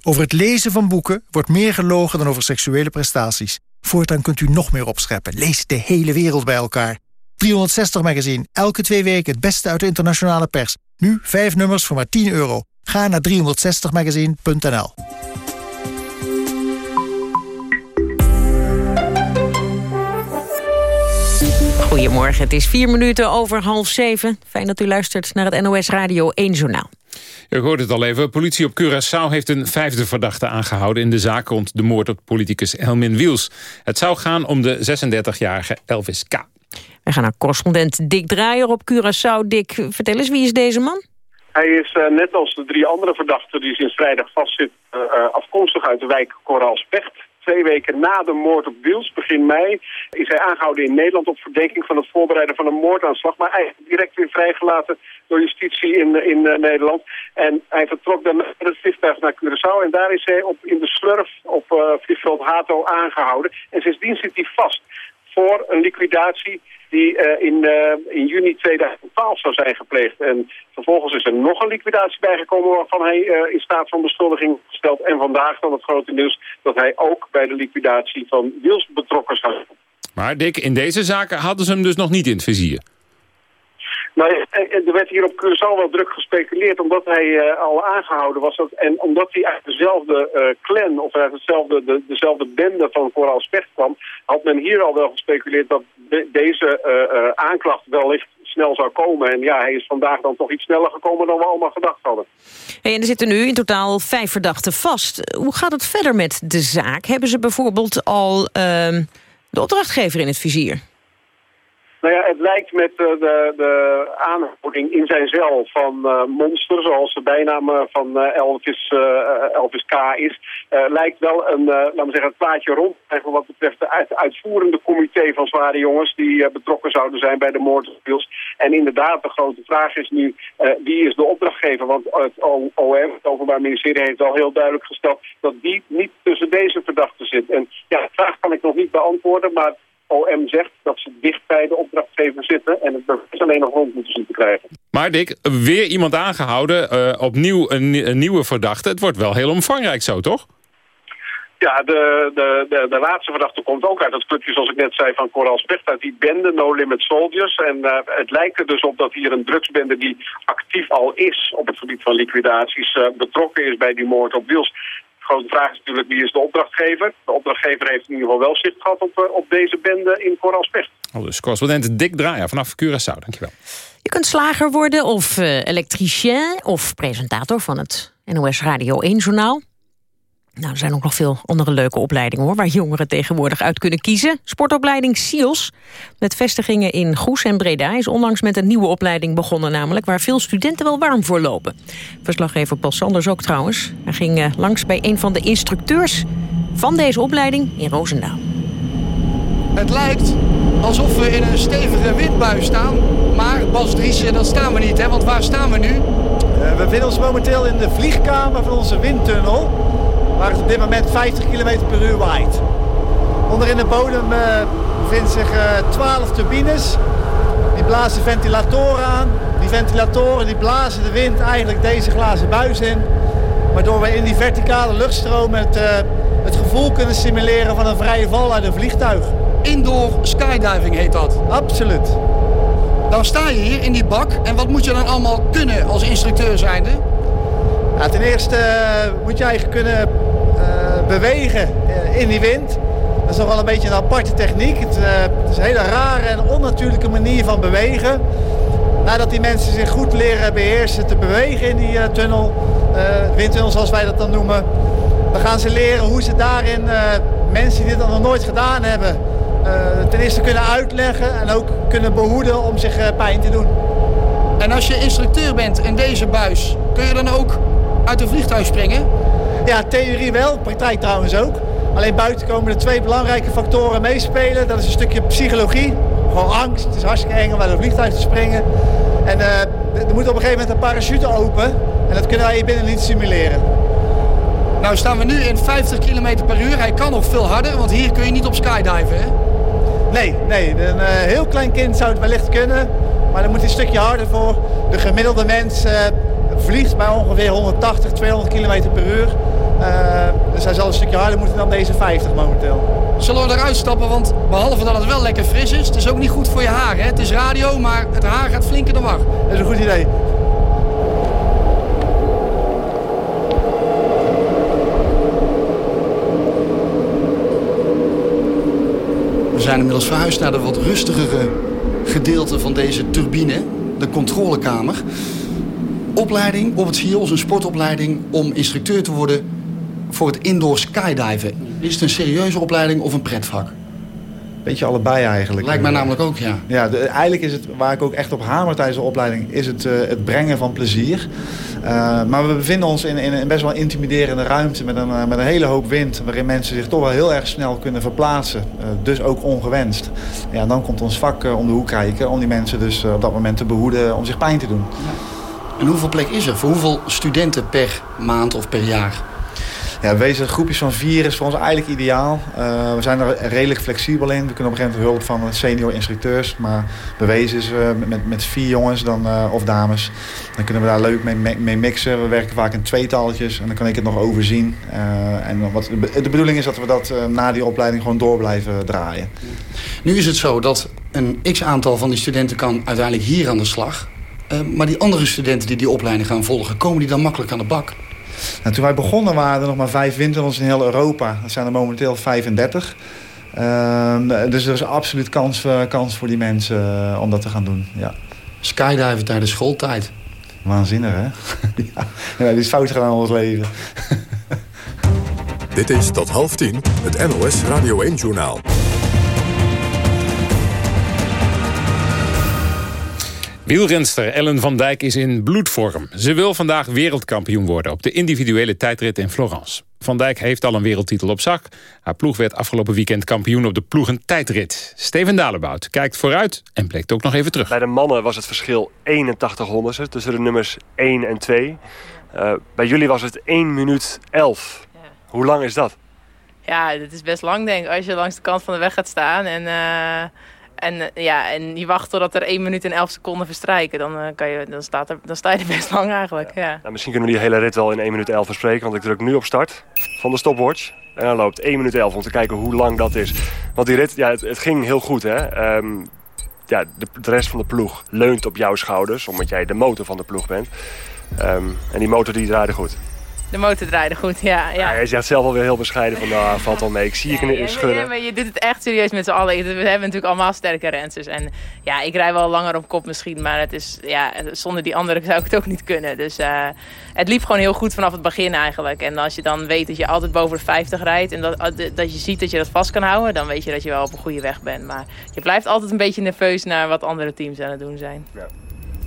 Over het lezen van boeken wordt meer gelogen dan over seksuele prestaties. Voortaan kunt u nog meer opscheppen. Lees de hele wereld bij elkaar. 360 Magazine. Elke twee weken het beste uit de internationale pers. Nu vijf nummers voor maar 10 euro. Ga naar 360magazine.nl. Goedemorgen, het is vier minuten over half zeven. Fijn dat u luistert naar het NOS Radio 1 Journaal. Je hoort het al even. Politie op Curaçao heeft een vijfde verdachte aangehouden... in de zaak rond de moord op politicus Helmin Wiels. Het zou gaan om de 36-jarige Elvis K. We gaan naar correspondent Dick Draaier op Curaçao. Dick, vertel eens, wie is deze man? Hij is uh, net als de drie andere verdachten die sinds vrijdag vastzitten... Uh, afkomstig uit de wijk Koraalspecht. Twee weken na de moord op Wiels, begin mei, is hij aangehouden in Nederland... op verdenking van het voorbereiden van een moordaanslag. Maar eigenlijk direct weer vrijgelaten door justitie in, in uh, Nederland. En hij vertrok dan met het vliegtuig naar Curaçao. En daar is hij op, in de slurf op vliegveld Hato aangehouden. En sindsdien zit hij vast voor een liquidatie die uh, in, uh, in juni 2012 zou zijn gepleegd. En vervolgens is er nog een liquidatie bijgekomen waarvan hij uh, in staat van beschuldiging gesteld. En vandaag dan het grote nieuws dat hij ook bij de liquidatie van Wils betrokken zou zijn. Maar Dick, in deze zaken hadden ze hem dus nog niet in het vizier. Nou, er werd hier op Curaçao wel druk gespeculeerd omdat hij uh, al aangehouden was. En omdat hij uit dezelfde clan of uit hetzelfde, de, dezelfde bende van Coral Specht kwam... had men hier al wel gespeculeerd dat de, deze aanklacht wellicht snel zou komen. En ja, hij is vandaag dan toch iets sneller gekomen dan we allemaal gedacht hadden. En er zitten nu in totaal vijf verdachten vast. Hoe gaat het verder met de zaak? Hebben ze bijvoorbeeld al ehm, de opdrachtgever in het vizier? Nou ja, het lijkt met uh, de, de aanhouding in zijn cel van uh, Monster, zoals de bijnaam van uh, Elvis, Elvis K. is, lijkt wel een, laten we zeggen, het plaatje rond van wat betreft de uit, uitvoerende comité van zware jongens die betrokken zouden zijn bij de moord. En inderdaad, de grote vraag is nu, wie is de opdrachtgever? Want het OM, het Openbaar Ministerie, heeft al heel duidelijk gesteld dat die niet tussen deze verdachten zit. En ja, de vraag kan ik nog niet beantwoorden, maar OM zegt dat ze dicht bij de opdrachtgever zitten... en het is alleen nog rond moeten zien te krijgen. Maar Dick, weer iemand aangehouden, uh, opnieuw een, een, nieuwe verdachte. Het wordt wel heel omvangrijk zo, toch? Ja, de, de, de, de, laatste verdachte komt ook uit dat clubje, zoals ik net zei, van Coral Specht, uit die bende No Limit Soldiers. En uh, het lijkt er dus op dat hier een drugsbende die actief al is op het gebied van liquidaties, uh, betrokken is bij die moord op Wiels grote vraag is natuurlijk wie is de opdrachtgever. De opdrachtgever heeft in ieder geval wel zicht gehad op, op deze bende in Koralspecht. Oh, dus correspondent Dick Draaier vanaf Curaçao, dankjewel. Je kunt slager worden of uh, elektricien of presentator van het NOS Radio 1 journaal. Nou, er zijn ook nog veel andere leuke opleidingen hoor, waar jongeren tegenwoordig uit kunnen kiezen. Sportopleiding SIOS, met vestigingen in Goes en Breda, is onlangs met een nieuwe opleiding begonnen, namelijk waar veel studenten wel warm voor lopen. Verslaggever Paul Sanders ook trouwens. Hij ging uh, langs bij een van de instructeurs van deze opleiding in Roosendaal. Het lijkt alsof we in een stevige windbui staan, maar Bas Driesje, dat staan we niet, hè? want waar staan we nu? Uh, we vinden ons momenteel in de vliegkamer van onze windtunnel waar het op dit moment 50 km per uur waait. Onder in de bodem uh, bevinden zich uh, 12 turbines. Die blazen ventilatoren aan. Die ventilatoren die blazen de wind eigenlijk deze glazen buis in. Waardoor we in die verticale luchtstroom het, uh, het gevoel kunnen simuleren van een vrije val uit een vliegtuig. Indoor skydiving heet dat? Absoluut. Dan sta je hier in die bak en wat moet je dan allemaal kunnen als instructeur zijnde? Ja, ten eerste moet je eigenlijk kunnen bewegen uh, in die wind. Dat is nog wel een beetje een aparte techniek. Het, het, is een hele rare en onnatuurlijke manier van bewegen. Nadat die mensen zich goed leren beheersen te bewegen in die tunnel, windtunnel zoals wij dat dan noemen, dan gaan ze leren hoe ze daarin mensen die dit nog nooit gedaan hebben, ten eerste kunnen uitleggen en ook kunnen behoeden om zich pijn te doen. En als je instructeur bent in deze buis, kun je dan ook uit een vliegtuig springen? Ja, theorie wel, praktijk trouwens ook. Alleen buiten komen er twee belangrijke factoren meespelen. Dat is een stukje psychologie. Gewoon angst. Het is hartstikke eng om uit een vliegtuig te springen. En uh, er moet op een gegeven moment een parachute open. En dat kunnen wij hier binnen niet simuleren. Nou staan we nu in 50 km per uur. Hij kan nog veel harder, want hier kun je niet op skydiven, hè? Nee, nee. Een uh, heel klein kind zou het wellicht kunnen. Maar dan moet hij een stukje harder voor. De gemiddelde mens uh, vliegt bij ongeveer 180, 200 km per uur. Dus hij zal een stukje harder moeten dan deze 50 momenteel. Zullen we eruit stappen? Want behalve dat het wel lekker fris is, het is ook niet goed voor je haar. Hè? Het is radio, maar het haar gaat flink in de war. Dat is een goed idee. We zijn inmiddels verhuisd naar de wat rustigere gedeelte van deze turbine, de controlekamer. Opleiding op het CIOS, een sportopleiding om instructeur te worden voor het indoor skydiven. Is het een serieuze opleiding of een pretvak? Beetje allebei eigenlijk. Lijkt mij namelijk ook, ja. Ja, de, eigenlijk is het, waar ik ook echt op hamer tijdens de opleiding, is het, uh, het brengen van plezier. Uh, maar we bevinden ons in, in, een best wel intimiderende ruimte met een, uh, met een hele hoop wind, waarin mensen zich toch wel heel erg snel kunnen verplaatsen. dus ook ongewenst. Ja, dan komt ons vak om de hoek kijken om die mensen dus op dat moment te behoeden om zich pijn te doen. Ja. En hoeveel plek is er voor hoeveel studenten per maand of per jaar? Ja, wezen groepjes van vier is voor ons eigenlijk ideaal. Uh, we zijn er redelijk flexibel in. We kunnen op een gegeven moment hulp van senior instructeurs. Maar bewezen is uh, met, met vier jongens dan, uh, of dames. Dan kunnen we daar leuk mee, mee, mixen. We werken vaak in tweetalletjes en dan kan ik het nog overzien. en wat, de bedoeling is dat we dat na die opleiding gewoon door blijven draaien. Nu is het zo dat een x-aantal van die studenten kan uiteindelijk hier aan de slag. maar die andere studenten die die opleiding gaan volgen, komen die dan makkelijk aan de bak? Nou, toen wij begonnen waren er nog maar vijf windtunnels in heel Europa. Dat zijn er momenteel 35. Uh, dus er is absoluut kans, uh, kans voor die mensen uh, om dat te gaan doen. Ja. Skydiven tijdens schooltijd. Waanzinnig, hè? (laughs) ja, ja, die is fout gedaan in ons leven. Dit is tot half tien het NOS Radio 1-journaal. Wielrenster Ellen van Dijk is in bloedvorm. Ze wil vandaag wereldkampioen worden op de individuele tijdrit in Florence. Van Dijk heeft al een wereldtitel op zak. Haar ploeg werd afgelopen weekend kampioen op de ploegen tijdrit. Steven Dalebout kijkt vooruit en bleek ook nog even terug. Bij de mannen was het verschil 81 honderdste tussen de nummers 1 en 2. Uh, eh, bij jullie was het 1 minuut 11. Ja. Hoe lang is dat? Ja, dat is best lang denk ik. Als je langs de kant van de weg gaat staan en... Uh en, eh, ja, en je wacht totdat er 1 minuut en 11 seconden verstrijken. Dan, uh, kan je, dan, staat er, dan sta je er best lang eigenlijk. Ja. Nou, misschien kunnen we die hele rit wel in 1 minuut 11 bespreken. Want ik druk nu op start van de stopwatch. En dan loopt 1 minuut 11 om te kijken hoe lang dat is. Want die rit, ja, het, het ging heel goed. Hè? Um, ja, de, de, rest van de ploeg leunt op jouw schouders. Omdat jij de motor van de ploeg bent. Um, en die motor die draaide goed. De motor draaide goed, ja. ja. hij zegt zelf alweer heel bescheiden van, nou, valt al mee. Ik zie je ja, schudden. Ja, maar je doet het echt serieus met z'n allen. We hebben natuurlijk allemaal sterke rensters. En ja, ik rij wel langer op kop misschien. Maar het is, ja, zonder die anderen zou ik het ook niet kunnen. Dus uh, het liep gewoon heel goed vanaf het begin eigenlijk. En als je dan weet dat je altijd boven de 50 rijdt... en dat, dat je ziet dat je dat vast kan houden... dan weet je dat je wel op een goede weg bent. Maar je blijft altijd een beetje nerveus naar wat andere teams aan het doen zijn. Ja.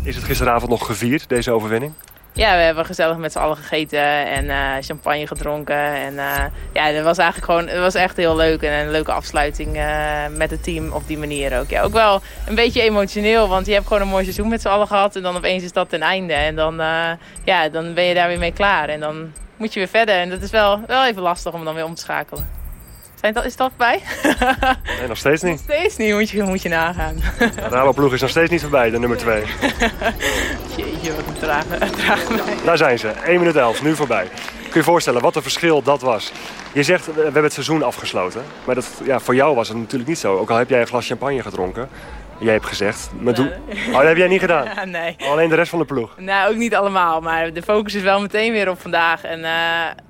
Is het gisteravond nog gevierd, deze overwinning? Ja, we hebben gezellig met z'n allen gegeten en uh, champagne gedronken. En uh, ja, dat was eigenlijk gewoon, het was echt heel leuk en een leuke afsluiting uh, met het team op die manier ook. Ja, ook wel een beetje emotioneel, want je hebt gewoon een mooi seizoen met z'n allen gehad. En dan opeens is dat ten einde en dan, ja, dan ben je daar weer mee klaar. En dan moet je weer verder en dat is wel, wel even lastig om dan weer om te schakelen. Zijn dat, is dat voorbij? Nee, nog steeds niet. Nog steeds niet, moet je, moet je nagaan. De Rabo-ploeg is nog steeds niet voorbij, de nummer 2. (laughs) Jeetje, wat een trage, Daar zijn ze, 1 minuut 11, nu voorbij. Kun je je voorstellen wat een verschil dat was? Je zegt, we hebben het seizoen afgesloten. Maar dat, ja, voor jou was het natuurlijk niet zo. Ook al heb jij een glas champagne gedronken. Jij hebt gezegd. Maar doe... Oh, dat heb jij niet gedaan? Ja, (laughs) nee. Alleen de rest van de ploeg? Nou, ook niet allemaal. Maar de focus is wel meteen weer op vandaag. En uh,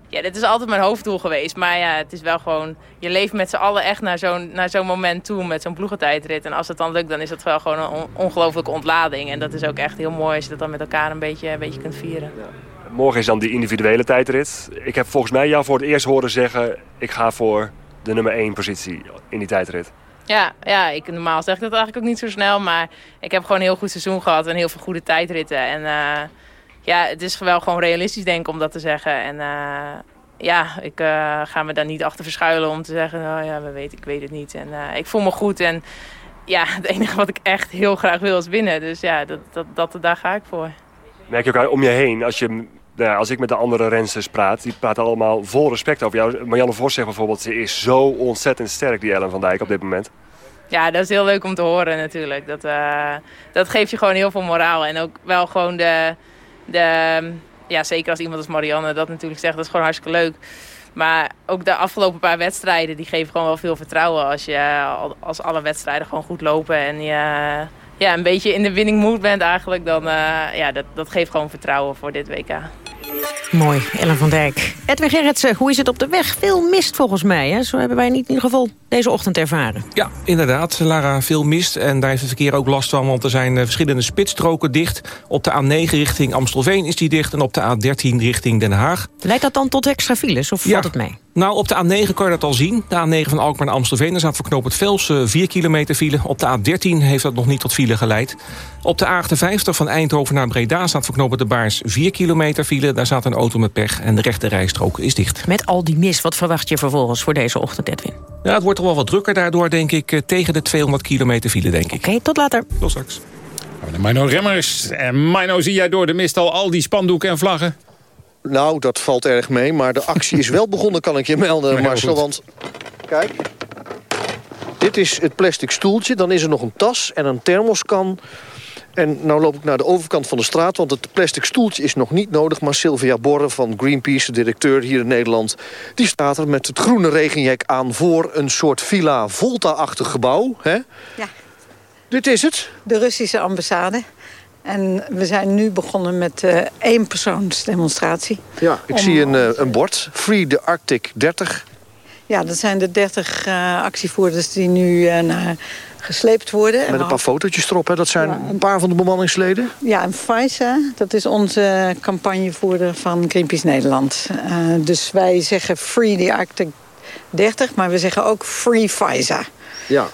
ja, dit is altijd mijn hoofddoel geweest. Maar ja, het is wel gewoon... Je leeft met z'n allen echt naar zo'n zo'n moment toe met zo'n ploegentijdrit. En als het dan lukt, dan is dat wel gewoon een ongelofelijke ontlading. En dat is ook echt heel mooi als je dat dan met elkaar een beetje, een beetje kunt vieren. Ja. Morgen is dan die individuele tijdrit. Ik heb volgens mij jou voor het eerst horen zeggen... ik ga voor de nummer 1 positie in die tijdrit. Ja, ja ik, normaal zeg ik dat eigenlijk ook niet zo snel. Maar ik heb gewoon een heel goed seizoen gehad en heel veel goede tijdritten. En uh, ja, het is wel gewoon realistisch denk ik om dat te zeggen. En uh, ja, ik uh, ga me daar niet achter verschuilen om te zeggen... nou ja, we weten, ik weet het niet. En ik voel me goed en ja, (laughs) het enige wat ik echt heel graag wil is winnen. Dus ja, dat, dat, dat, daar ga ik voor. Merk je ook om je heen, als je nou, als ik met de andere rensters praat, die praten allemaal vol respect over jou. Marianne Vos zegt bijvoorbeeld, ze is zo ontzettend sterk, die Ellen van Dijk, op dit moment. Ja, dat is heel leuk om te horen natuurlijk. Dat, dat geeft je gewoon heel veel moraal. En ook wel gewoon de, de... Ja, zeker als iemand als Marianne dat natuurlijk zegt, dat is gewoon hartstikke leuk. Maar ook de afgelopen paar wedstrijden, die geven gewoon wel veel vertrouwen. Als, je, als alle wedstrijden gewoon goed lopen en je ja, een beetje in de winning mood bent eigenlijk. Dan uh, ja, dat, dat geeft gewoon vertrouwen voor dit WK. Mooi, Ellen van Dijk. Edwin Gerritsen, hoe is het op de weg? Veel mist volgens mij, hè? Zo hebben wij niet in ieder geval deze ochtend ervaren. Ja, inderdaad, Lara, veel mist. En daar heeft het verkeer ook last van, want er zijn eh, verschillende spitsstroken dicht. Op de A9 richting Amstelveen is die dicht en op de A13 richting Den Haag. Leidt dat dan tot extra files of valt het mee? Nou, op de A9 kan je dat al zien. De A9 van Alkmaar naar Amstelveen. Er staat voor knoop het Vels 4 kilometer file. Op de A13 heeft dat nog niet tot file geleid. Op de A58 van Eindhoven naar Breda staat voor knoop de Baars 4 kilometer file. Daar staat een auto met pech en de rechte rijstrook is dicht. Met al die mis, wat verwacht je vervolgens voor deze ochtend, Edwin? Ja, het wordt toch wel wat drukker daardoor, denk ik. Eh, tegen de 200 kilometer file, denk ik. Oké, tot later. Tot straks. Mino Remmers. En Mino, zie jij door de mist al al die spandoeken en vlaggen? Nou, dat valt erg mee. Maar de actie is wel begonnen, kan ik je melden, (laughs) Marcel. Want, kijk, dit is het plastic stoeltje. Dan is er nog een tas en een thermoskan. En nou loop ik naar de overkant van de straat, want het plastic stoeltje is nog niet nodig. Maar Sylvia Borre van Greenpeace, de directeur hier in Nederland... die staat er met het groene regenjek aan voor een soort villa Volta-achtig gebouw. Hè? Ja. Dit is het? De Russische ambassade. En we zijn nu begonnen met uh, één persoonsdemonstratie. Ja, ik zie een, uh, een bord. Free the Arctic 30. Ja, dat zijn de 30 uh, eh, actievoerders die nu naar gesleept worden. Met een paar fotootjes erop, hè? Dat zijn een paar van de bemanningsleden? Ja, en Faisa, dat is onze campagnevoerder van Greenpeace Nederland. dus wij zeggen Free the Arctic 30, maar we zeggen ook Free Faisa. Ja,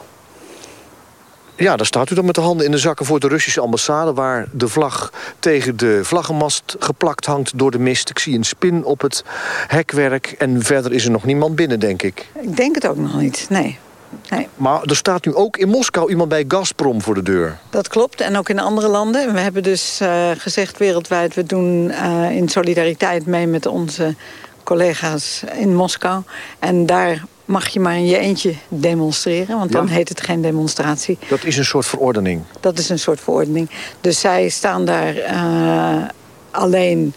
Ja, daar staat u dan met de handen in de zakken voor de Russische ambassade... waar de vlag tegen de vlaggenmast geplakt hangt door de mist. Ik zie een spin op het hekwerk en verder is er nog niemand binnen, denk ik. Ik denk het ook nog niet, nee. Nee. Maar er staat nu ook in Moskou iemand bij Gazprom voor de deur. Dat klopt, en ook in andere landen. We hebben dus uh, gezegd wereldwijd... we doen uh, in solidariteit mee met onze collega's in Moskou. En daar mag je maar in je eentje demonstreren. Want dan heet het geen demonstratie. Dat is een soort verordening? Dat is een soort verordening. Dus zij staan daar uh, alleen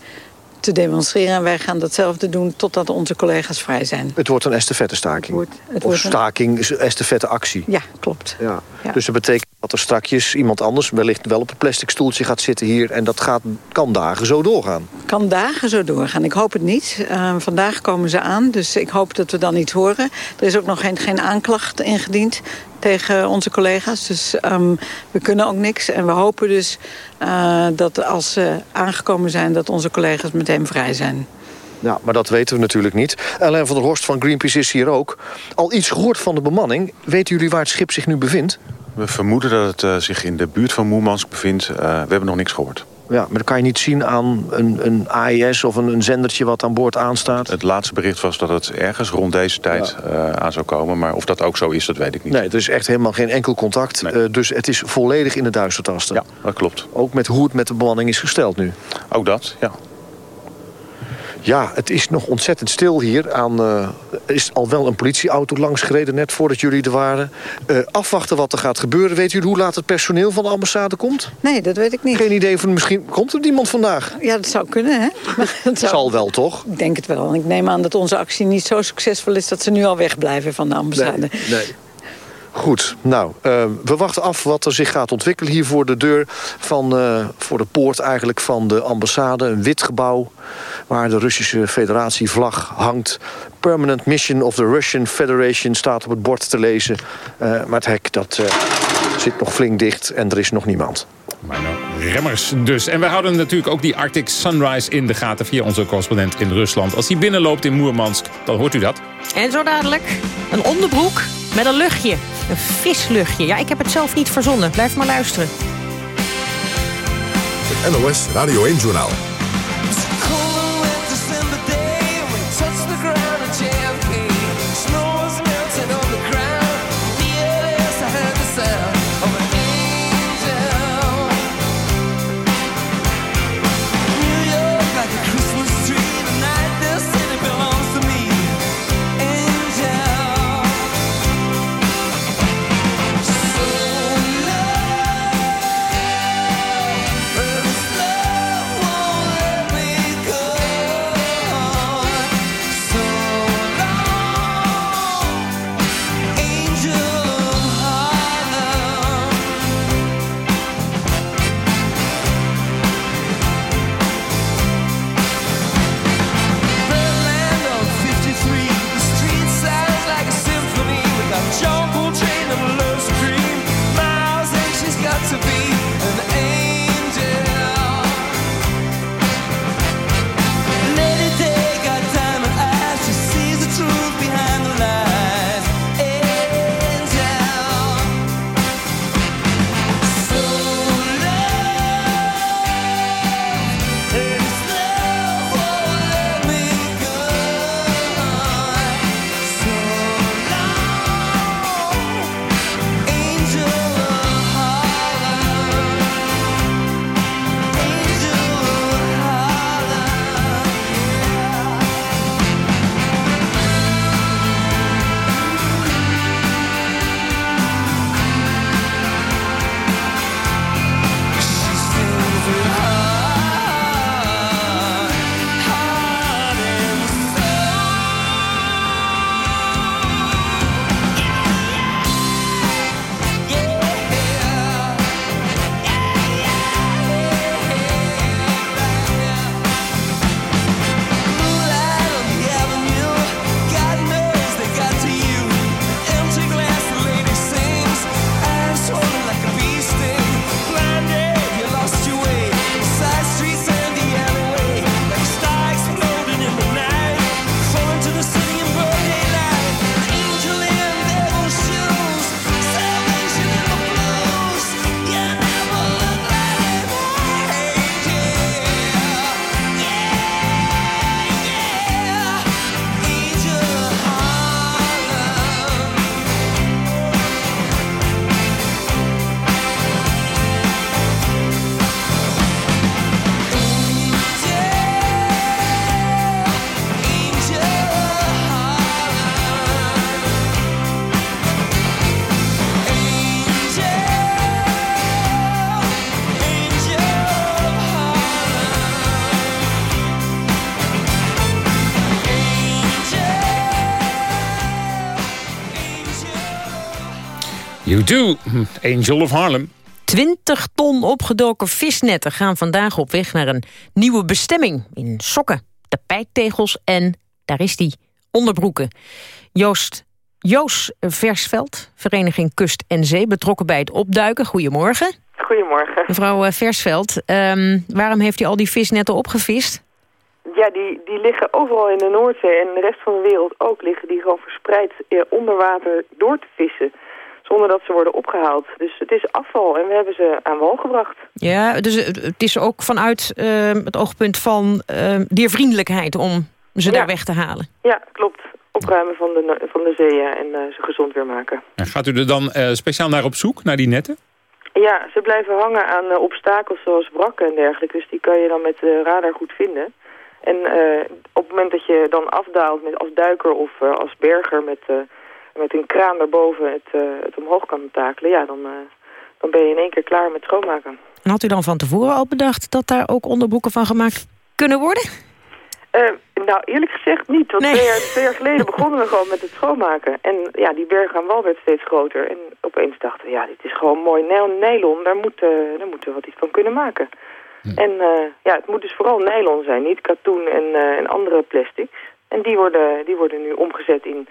te demonstreren. En wij gaan datzelfde doen totdat onze collega's vrij zijn. Het wordt een estafette-staking? Het wordt, het of staking, een... estafette-actie? Ja, klopt. Ja. Ja. Dus dat betekent dat er strakjes iemand anders... wellicht wel op een plastic stoeltje gaat zitten hier... en dat gaat, kan dagen zo doorgaan? Kan dagen zo doorgaan. Ik hoop het niet. Uh, vandaag komen ze aan, dus ik hoop dat we dan iets horen. Er is ook nog geen, geen aanklacht ingediend tegen onze collega's. Dus um, we kunnen ook niks. En we hopen dus uh, dat als ze aangekomen zijn... dat onze collega's meteen vrij zijn. Ja, maar dat weten we natuurlijk niet. Alain van der Horst van Greenpeace is hier ook. Al iets gehoord van de bemanning. Weten jullie waar het schip zich nu bevindt? We vermoeden dat het uh, zich in de buurt van Moermansk bevindt. Uh, we hebben nog niks gehoord. Ja, maar dat kan je niet zien aan een, een AIS of een, een zendertje wat aan boord aanstaat? Het laatste bericht was dat het ergens rond deze tijd ja. uh, aan zou komen. Maar of dat ook zo is, dat weet ik niet. Nee, er is echt helemaal geen enkel contact. Nee. Uh, dus het is volledig in de duistertasten. Ja, dat klopt. Ook met hoe het met de bemanning is gesteld nu? Ook dat, ja. Ja, het is nog ontzettend stil hier. Aan, uh, er is al wel een politieauto langs gereden net voordat jullie er waren. Uh, afwachten wat er gaat gebeuren. Weet jullie hoe laat het personeel van de ambassade komt? Nee, dat weet ik niet. Geen idee van misschien komt er niemand vandaag? Ja, dat zou kunnen, hè? dat (laughs) zou... zal wel, toch? Ik denk het wel. Ik neem aan dat onze actie niet zo succesvol is... dat ze nu al wegblijven van de ambassade. Nee, nee. Goed, nou, uh, we wachten af wat er zich gaat ontwikkelen hier voor de deur van, uh, voor de poort eigenlijk van de ambassade. Een wit gebouw waar de Russische federatievlag hangt. Permanent Mission of the Russian Federation staat op het bord te lezen. Uh, maar het hek dat zit nog flink dicht en er is nog niemand. Maar nou, remmers dus. En we houden natuurlijk ook die Arctic Sunrise in de gaten... via onze correspondent in Rusland. Als hij binnenloopt in Moermansk, dan hoort u dat. En zo dadelijk een onderbroek met een luchtje. Een visluchtje. Ja, ik heb het zelf niet verzonnen. Blijf maar luisteren. Het NOS Radio 1 Journaal. Do, Angel of Harlem. 20 ton opgedoken visnetten gaan vandaag op weg naar een nieuwe bestemming. In sokken, tapijttegels en, daar is die, onderbroeken. Joost Joos Versveld, Vereniging Kust en Zee, betrokken bij het opduiken. Goedemorgen. Goedemorgen. Mevrouw eh, Versveld, um, waarom heeft u al die visnetten opgevist? Ja, die, die liggen overal in de Noordzee en de rest van de wereld ook liggen die gewoon verspreid eh, onder water door te vissen zonder dat ze worden opgehaald. Dus het is afval en we hebben ze aan wal gebracht. Ja, dus het is ook vanuit uh, het oogpunt van uh, diervriendelijkheid om ze daar weg te halen. Ja, klopt. Opruimen van de, van de zeeën en uh, ze gezond weer maken. En gaat u er dan speciaal naar op zoek, naar die netten? Ja, ze blijven hangen aan obstakels zoals wrakken en dergelijke. Dus die kan je dan met de radar goed vinden. En op het moment dat je dan afdaalt met, als duiker of als berger met met een kraan daarboven het, uh, het omhoog kan takelen, ja, dan, uh, dan ben je in één keer klaar met schoonmaken. En had u dan van tevoren al bedacht dat daar ook onderbroeken van gemaakt kunnen worden? Uh, nou, eerlijk gezegd niet. Want twee, jaar, twee, jaar, geleden begonnen we gewoon met het schoonmaken. En ja, die berg aan wal werd steeds groter. En opeens dachten we, ja, dit is gewoon mooi nylon. Daar moeten, daar moeten we wat iets van kunnen maken. Hm. En ja, het moet dus vooral nylon zijn, niet katoen en, en andere plastics. En die worden, die worden nu omgezet in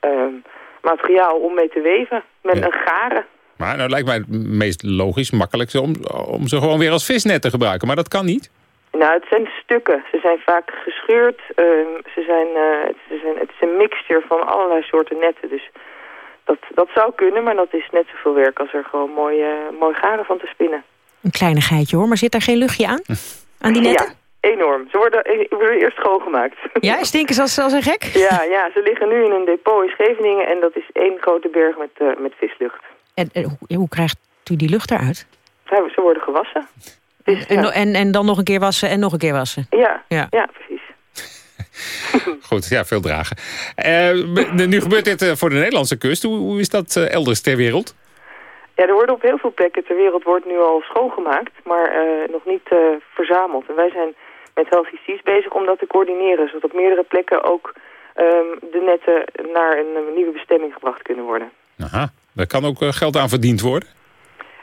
ehm, materiaal om mee te weven. Met een garen. Maar nou lijkt mij het meest logisch, makkelijkste om, om ze gewoon weer als visnet te gebruiken. Maar dat kan niet. Nou, het zijn stukken. Ze zijn vaak gescheurd. Ehm, ze zijn, uh, het, zijn, het is een mixture van allerlei soorten netten. Dus dat, dat zou kunnen, maar dat is net zoveel werk als er gewoon mooi, uh, mooi garen van te spinnen. Een kleinigheidje hoor, maar zit daar geen luchtje aan? Aan die netten? Ja. Enorm. Ze worden, worden eerst schoongemaakt. (laughs) Ja, stinken ze als, als een gek? Ja, ja, ze liggen nu in een depot in Scheveningen en dat is één grote berg met, uh, met vislucht. En, hoe, hoe, krijgt u die lucht eruit? Ze, ze worden gewassen. Dus, en, ja. en, en, dan nog een keer wassen en nog een keer wassen? Ja, ja. ja precies. (laughs) Goed, ja, veel dragen. Uh, nu gebeurt dit uh, voor de Nederlandse kust. Hoe, hoe is dat elders ter wereld? Ja, er worden op heel veel plekken ter wereld wordt nu al schoongemaakt, maar nog niet verzameld. En wij zijn met Healthy Seas bezig om dat te coördineren. Zodat op meerdere plekken ook um, de netten naar een, een, nieuwe bestemming gebracht kunnen worden. Aha, daar kan ook uh, geld aan verdiend worden?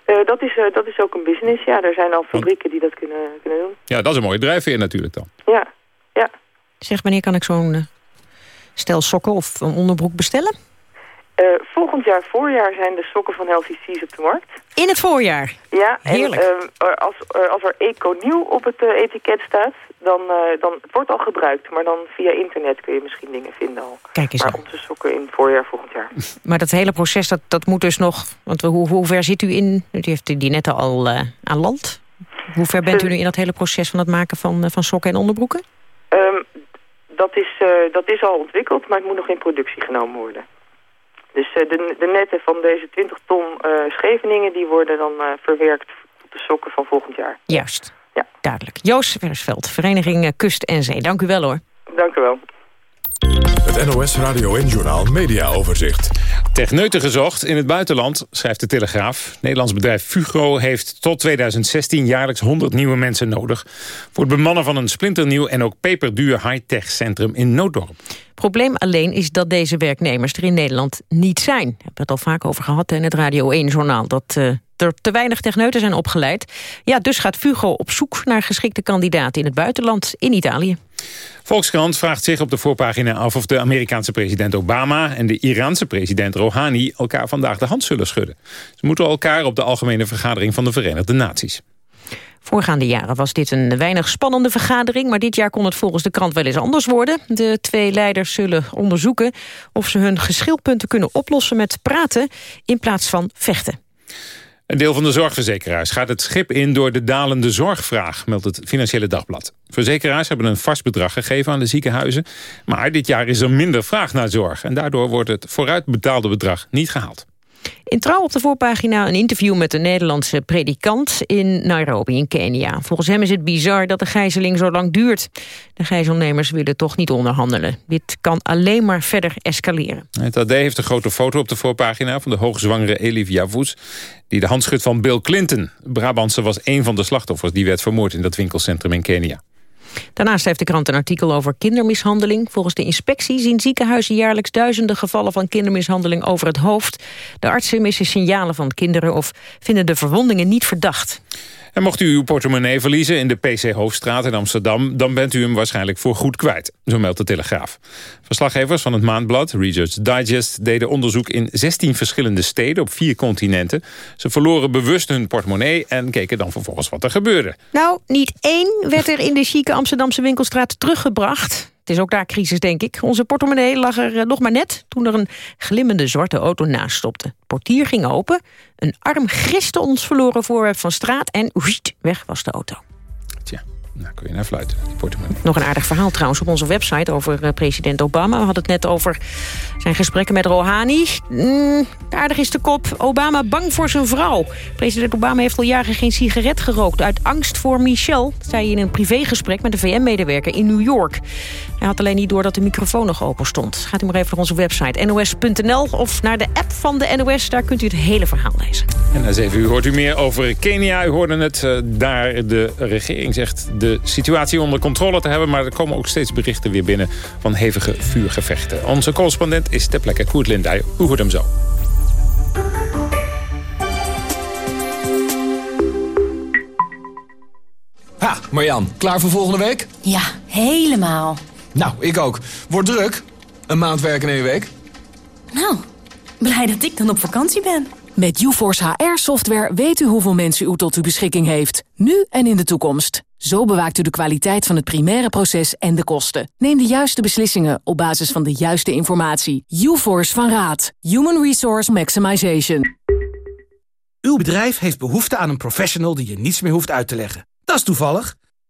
Uh, dat, is, uh, dat is ook een business, ja. Er zijn al fabrieken die dat kunnen, kunnen doen. Ja, dat is een mooie drijfveer natuurlijk dan. Ja, ja. Zeg, wanneer kan ik zo'n stel sokken of een onderbroek bestellen? Uh, volgend jaar voorjaar zijn de sokken van Healthy Seas op de markt. In het voorjaar? Ja. Heerlijk. En, uh, als, uh, als er eco-nieuw op het etiket staat, dan, dan het wordt al gebruikt. Maar dan via internet kun je misschien dingen vinden al. Kijk eens maar onze sokken in het voorjaar volgend jaar. (laughs) Maar dat hele proces, dat, dat moet dus nog... Want hoe, hoe ver zit u in? U heeft die netten al aan land. Hoe ver bent u nu in dat hele proces van het maken van, van sokken en onderbroeken? Um, dat, is, dat is al ontwikkeld, maar het moet nog in productie genomen worden. Dus uh, de, de, netten van deze 20 ton uh, Scheveningen... die worden dan uh, verwerkt op de sokken van volgend jaar. Juist. Ja. Duidelijk. Joost Versveld, Vereniging Kust en Zee. Dank u wel hoor. Dank u wel. Het NOS Radio en Journal Media Overzicht. Techneuten gezocht in het buitenland, schrijft de Telegraaf. Nederlands bedrijf Fugro heeft tot 2016 jaarlijks 100 nieuwe mensen nodig... voor het bemannen van een splinternieuw en ook peperduur high-tech centrum in Nooddorp. Probleem alleen is dat deze werknemers er in Nederland niet zijn. We hebben het al vaak over gehad in het Radio 1-journaal... dat uh, er te weinig techneuten zijn opgeleid. Ja, dus gaat Fugro op zoek naar geschikte kandidaten in het buitenland, in Italië. Volkskrant vraagt zich op de voorpagina af of de Amerikaanse president Obama en de Iraanse president Rouhani elkaar vandaag de hand zullen schudden. Ze moeten elkaar op de algemene vergadering van de Verenigde Naties. Voorgaande jaren was dit een weinig spannende vergadering... maar dit jaar kon het volgens de krant wel eens anders worden. De twee leiders zullen onderzoeken of ze hun geschilpunten kunnen oplossen met praten... in plaats van vechten. Een deel van de zorgverzekeraars gaat het schip in door de dalende zorgvraag, meldt het Financiële Dagblad. Verzekeraars hebben een vast bedrag gegeven aan de ziekenhuizen, maar dit jaar is er minder vraag naar zorg en daardoor wordt het vooruitbetaalde bedrag niet gehaald. In Trouw op de voorpagina een interview met een Nederlandse predikant in Nairobi in Kenia. Volgens hem is het bizar dat de gijzeling zo lang duurt. De gijzelnemers willen toch niet onderhandelen. Dit kan alleen maar verder escaleren. Het AD heeft een grote foto op de voorpagina van de hoogzwangere Elif Yavuz... die de hand van Bill Clinton. Brabantse was een van de slachtoffers die werd vermoord in dat winkelcentrum in Kenia. Daarnaast heeft de krant een artikel over kindermishandeling. Volgens de inspectie zien ziekenhuizen jaarlijks duizenden gevallen van kindermishandeling over het hoofd. De artsen missen signalen van kinderen of vinden de verwondingen niet verdacht. En mocht u uw portemonnee verliezen in de PC Hoofdstraat in Amsterdam... dan bent u hem waarschijnlijk voor goed kwijt, zo meldt de Telegraaf. Verslaggevers van het Maandblad, Research Digest... deden onderzoek in 16 verschillende steden op vier continenten. Ze verloren bewust hun portemonnee en keken dan vervolgens wat er gebeurde. Nou, niet één werd er in de chique Amsterdamse winkelstraat teruggebracht. Het is ook daar crisis, denk ik. Onze portemonnee lag er eh, nog maar net toen er een glimmende zwarte auto naast stopte. Het portier ging open, een arm griste ons verloren voorwerp van straat... en weg was de auto. Nou, kun je naar fluiten. Nog een aardig verhaal trouwens op onze website over uh, president Obama. We hadden het net over zijn gesprekken met Rouhani. Mm, aardig is de kop. Obama bang voor zijn vrouw. President Obama heeft al jaren geen sigaret gerookt... uit angst voor Michelle, zei hij in een privégesprek... met een VN-medewerker in New York. Hij had alleen niet door dat de microfoon nog open stond. Gaat u maar even naar onze website nos.nl of naar de app van de NOS. Daar kunt u het hele verhaal lezen. En na 7 uur hoort u meer over Kenia. U hoorde het, uh, daar de regering zegt de situatie onder controle te hebben... maar er komen ook steeds berichten weer binnen van hevige vuurgevechten. Onze correspondent is ter plekke Koert Lindij. U hoort hem zo. Ha, Marjan, klaar voor volgende week? Ja, helemaal. Nou, ik ook. Wordt druk. Een maand werken in één week. Nou, blij dat ik dan op vakantie ben. Met UForce HR-software weet u hoeveel mensen u tot uw beschikking heeft. Nu en in de toekomst. Zo bewaakt u de kwaliteit van het primaire proces en de kosten. Neem de juiste beslissingen op basis van de juiste informatie. UForce van Raad. Human Resource Maximization. Uw bedrijf heeft behoefte aan een professional die je niets meer hoeft uit te leggen. Dat is toevallig.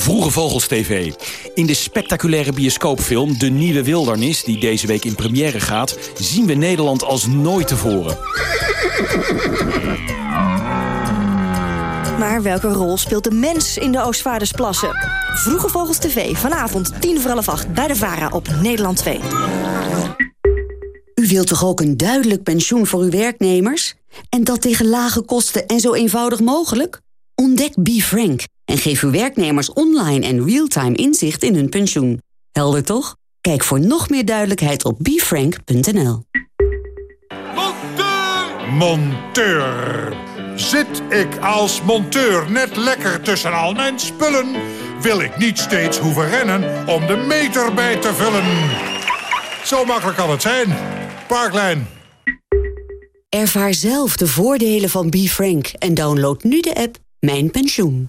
Vroege Vogels TV. In de spectaculaire bioscoopfilm De Nieuwe Wildernis... die deze week in première gaat... zien we Nederland als nooit tevoren. Maar welke rol speelt de mens in de Oostvaardersplassen? Vroege Vogels TV, vanavond 10 voor half 8 bij de VARA op Nederland 2. U wilt toch ook een duidelijk pensioen voor uw werknemers? En dat tegen lage kosten en zo eenvoudig mogelijk? Ontdek BeFrank en geef uw werknemers online en real-time inzicht in hun pensioen. Helder toch? Kijk voor nog meer duidelijkheid op befrank.nl. Monteur. Zit ik als monteur net lekker tussen al mijn spullen... wil ik niet steeds hoeven rennen om de meter bij te vullen. Zo makkelijk kan het zijn. Parklijn. Ervaar zelf de voordelen van BeFrank en download nu de app Mijn Pensioen.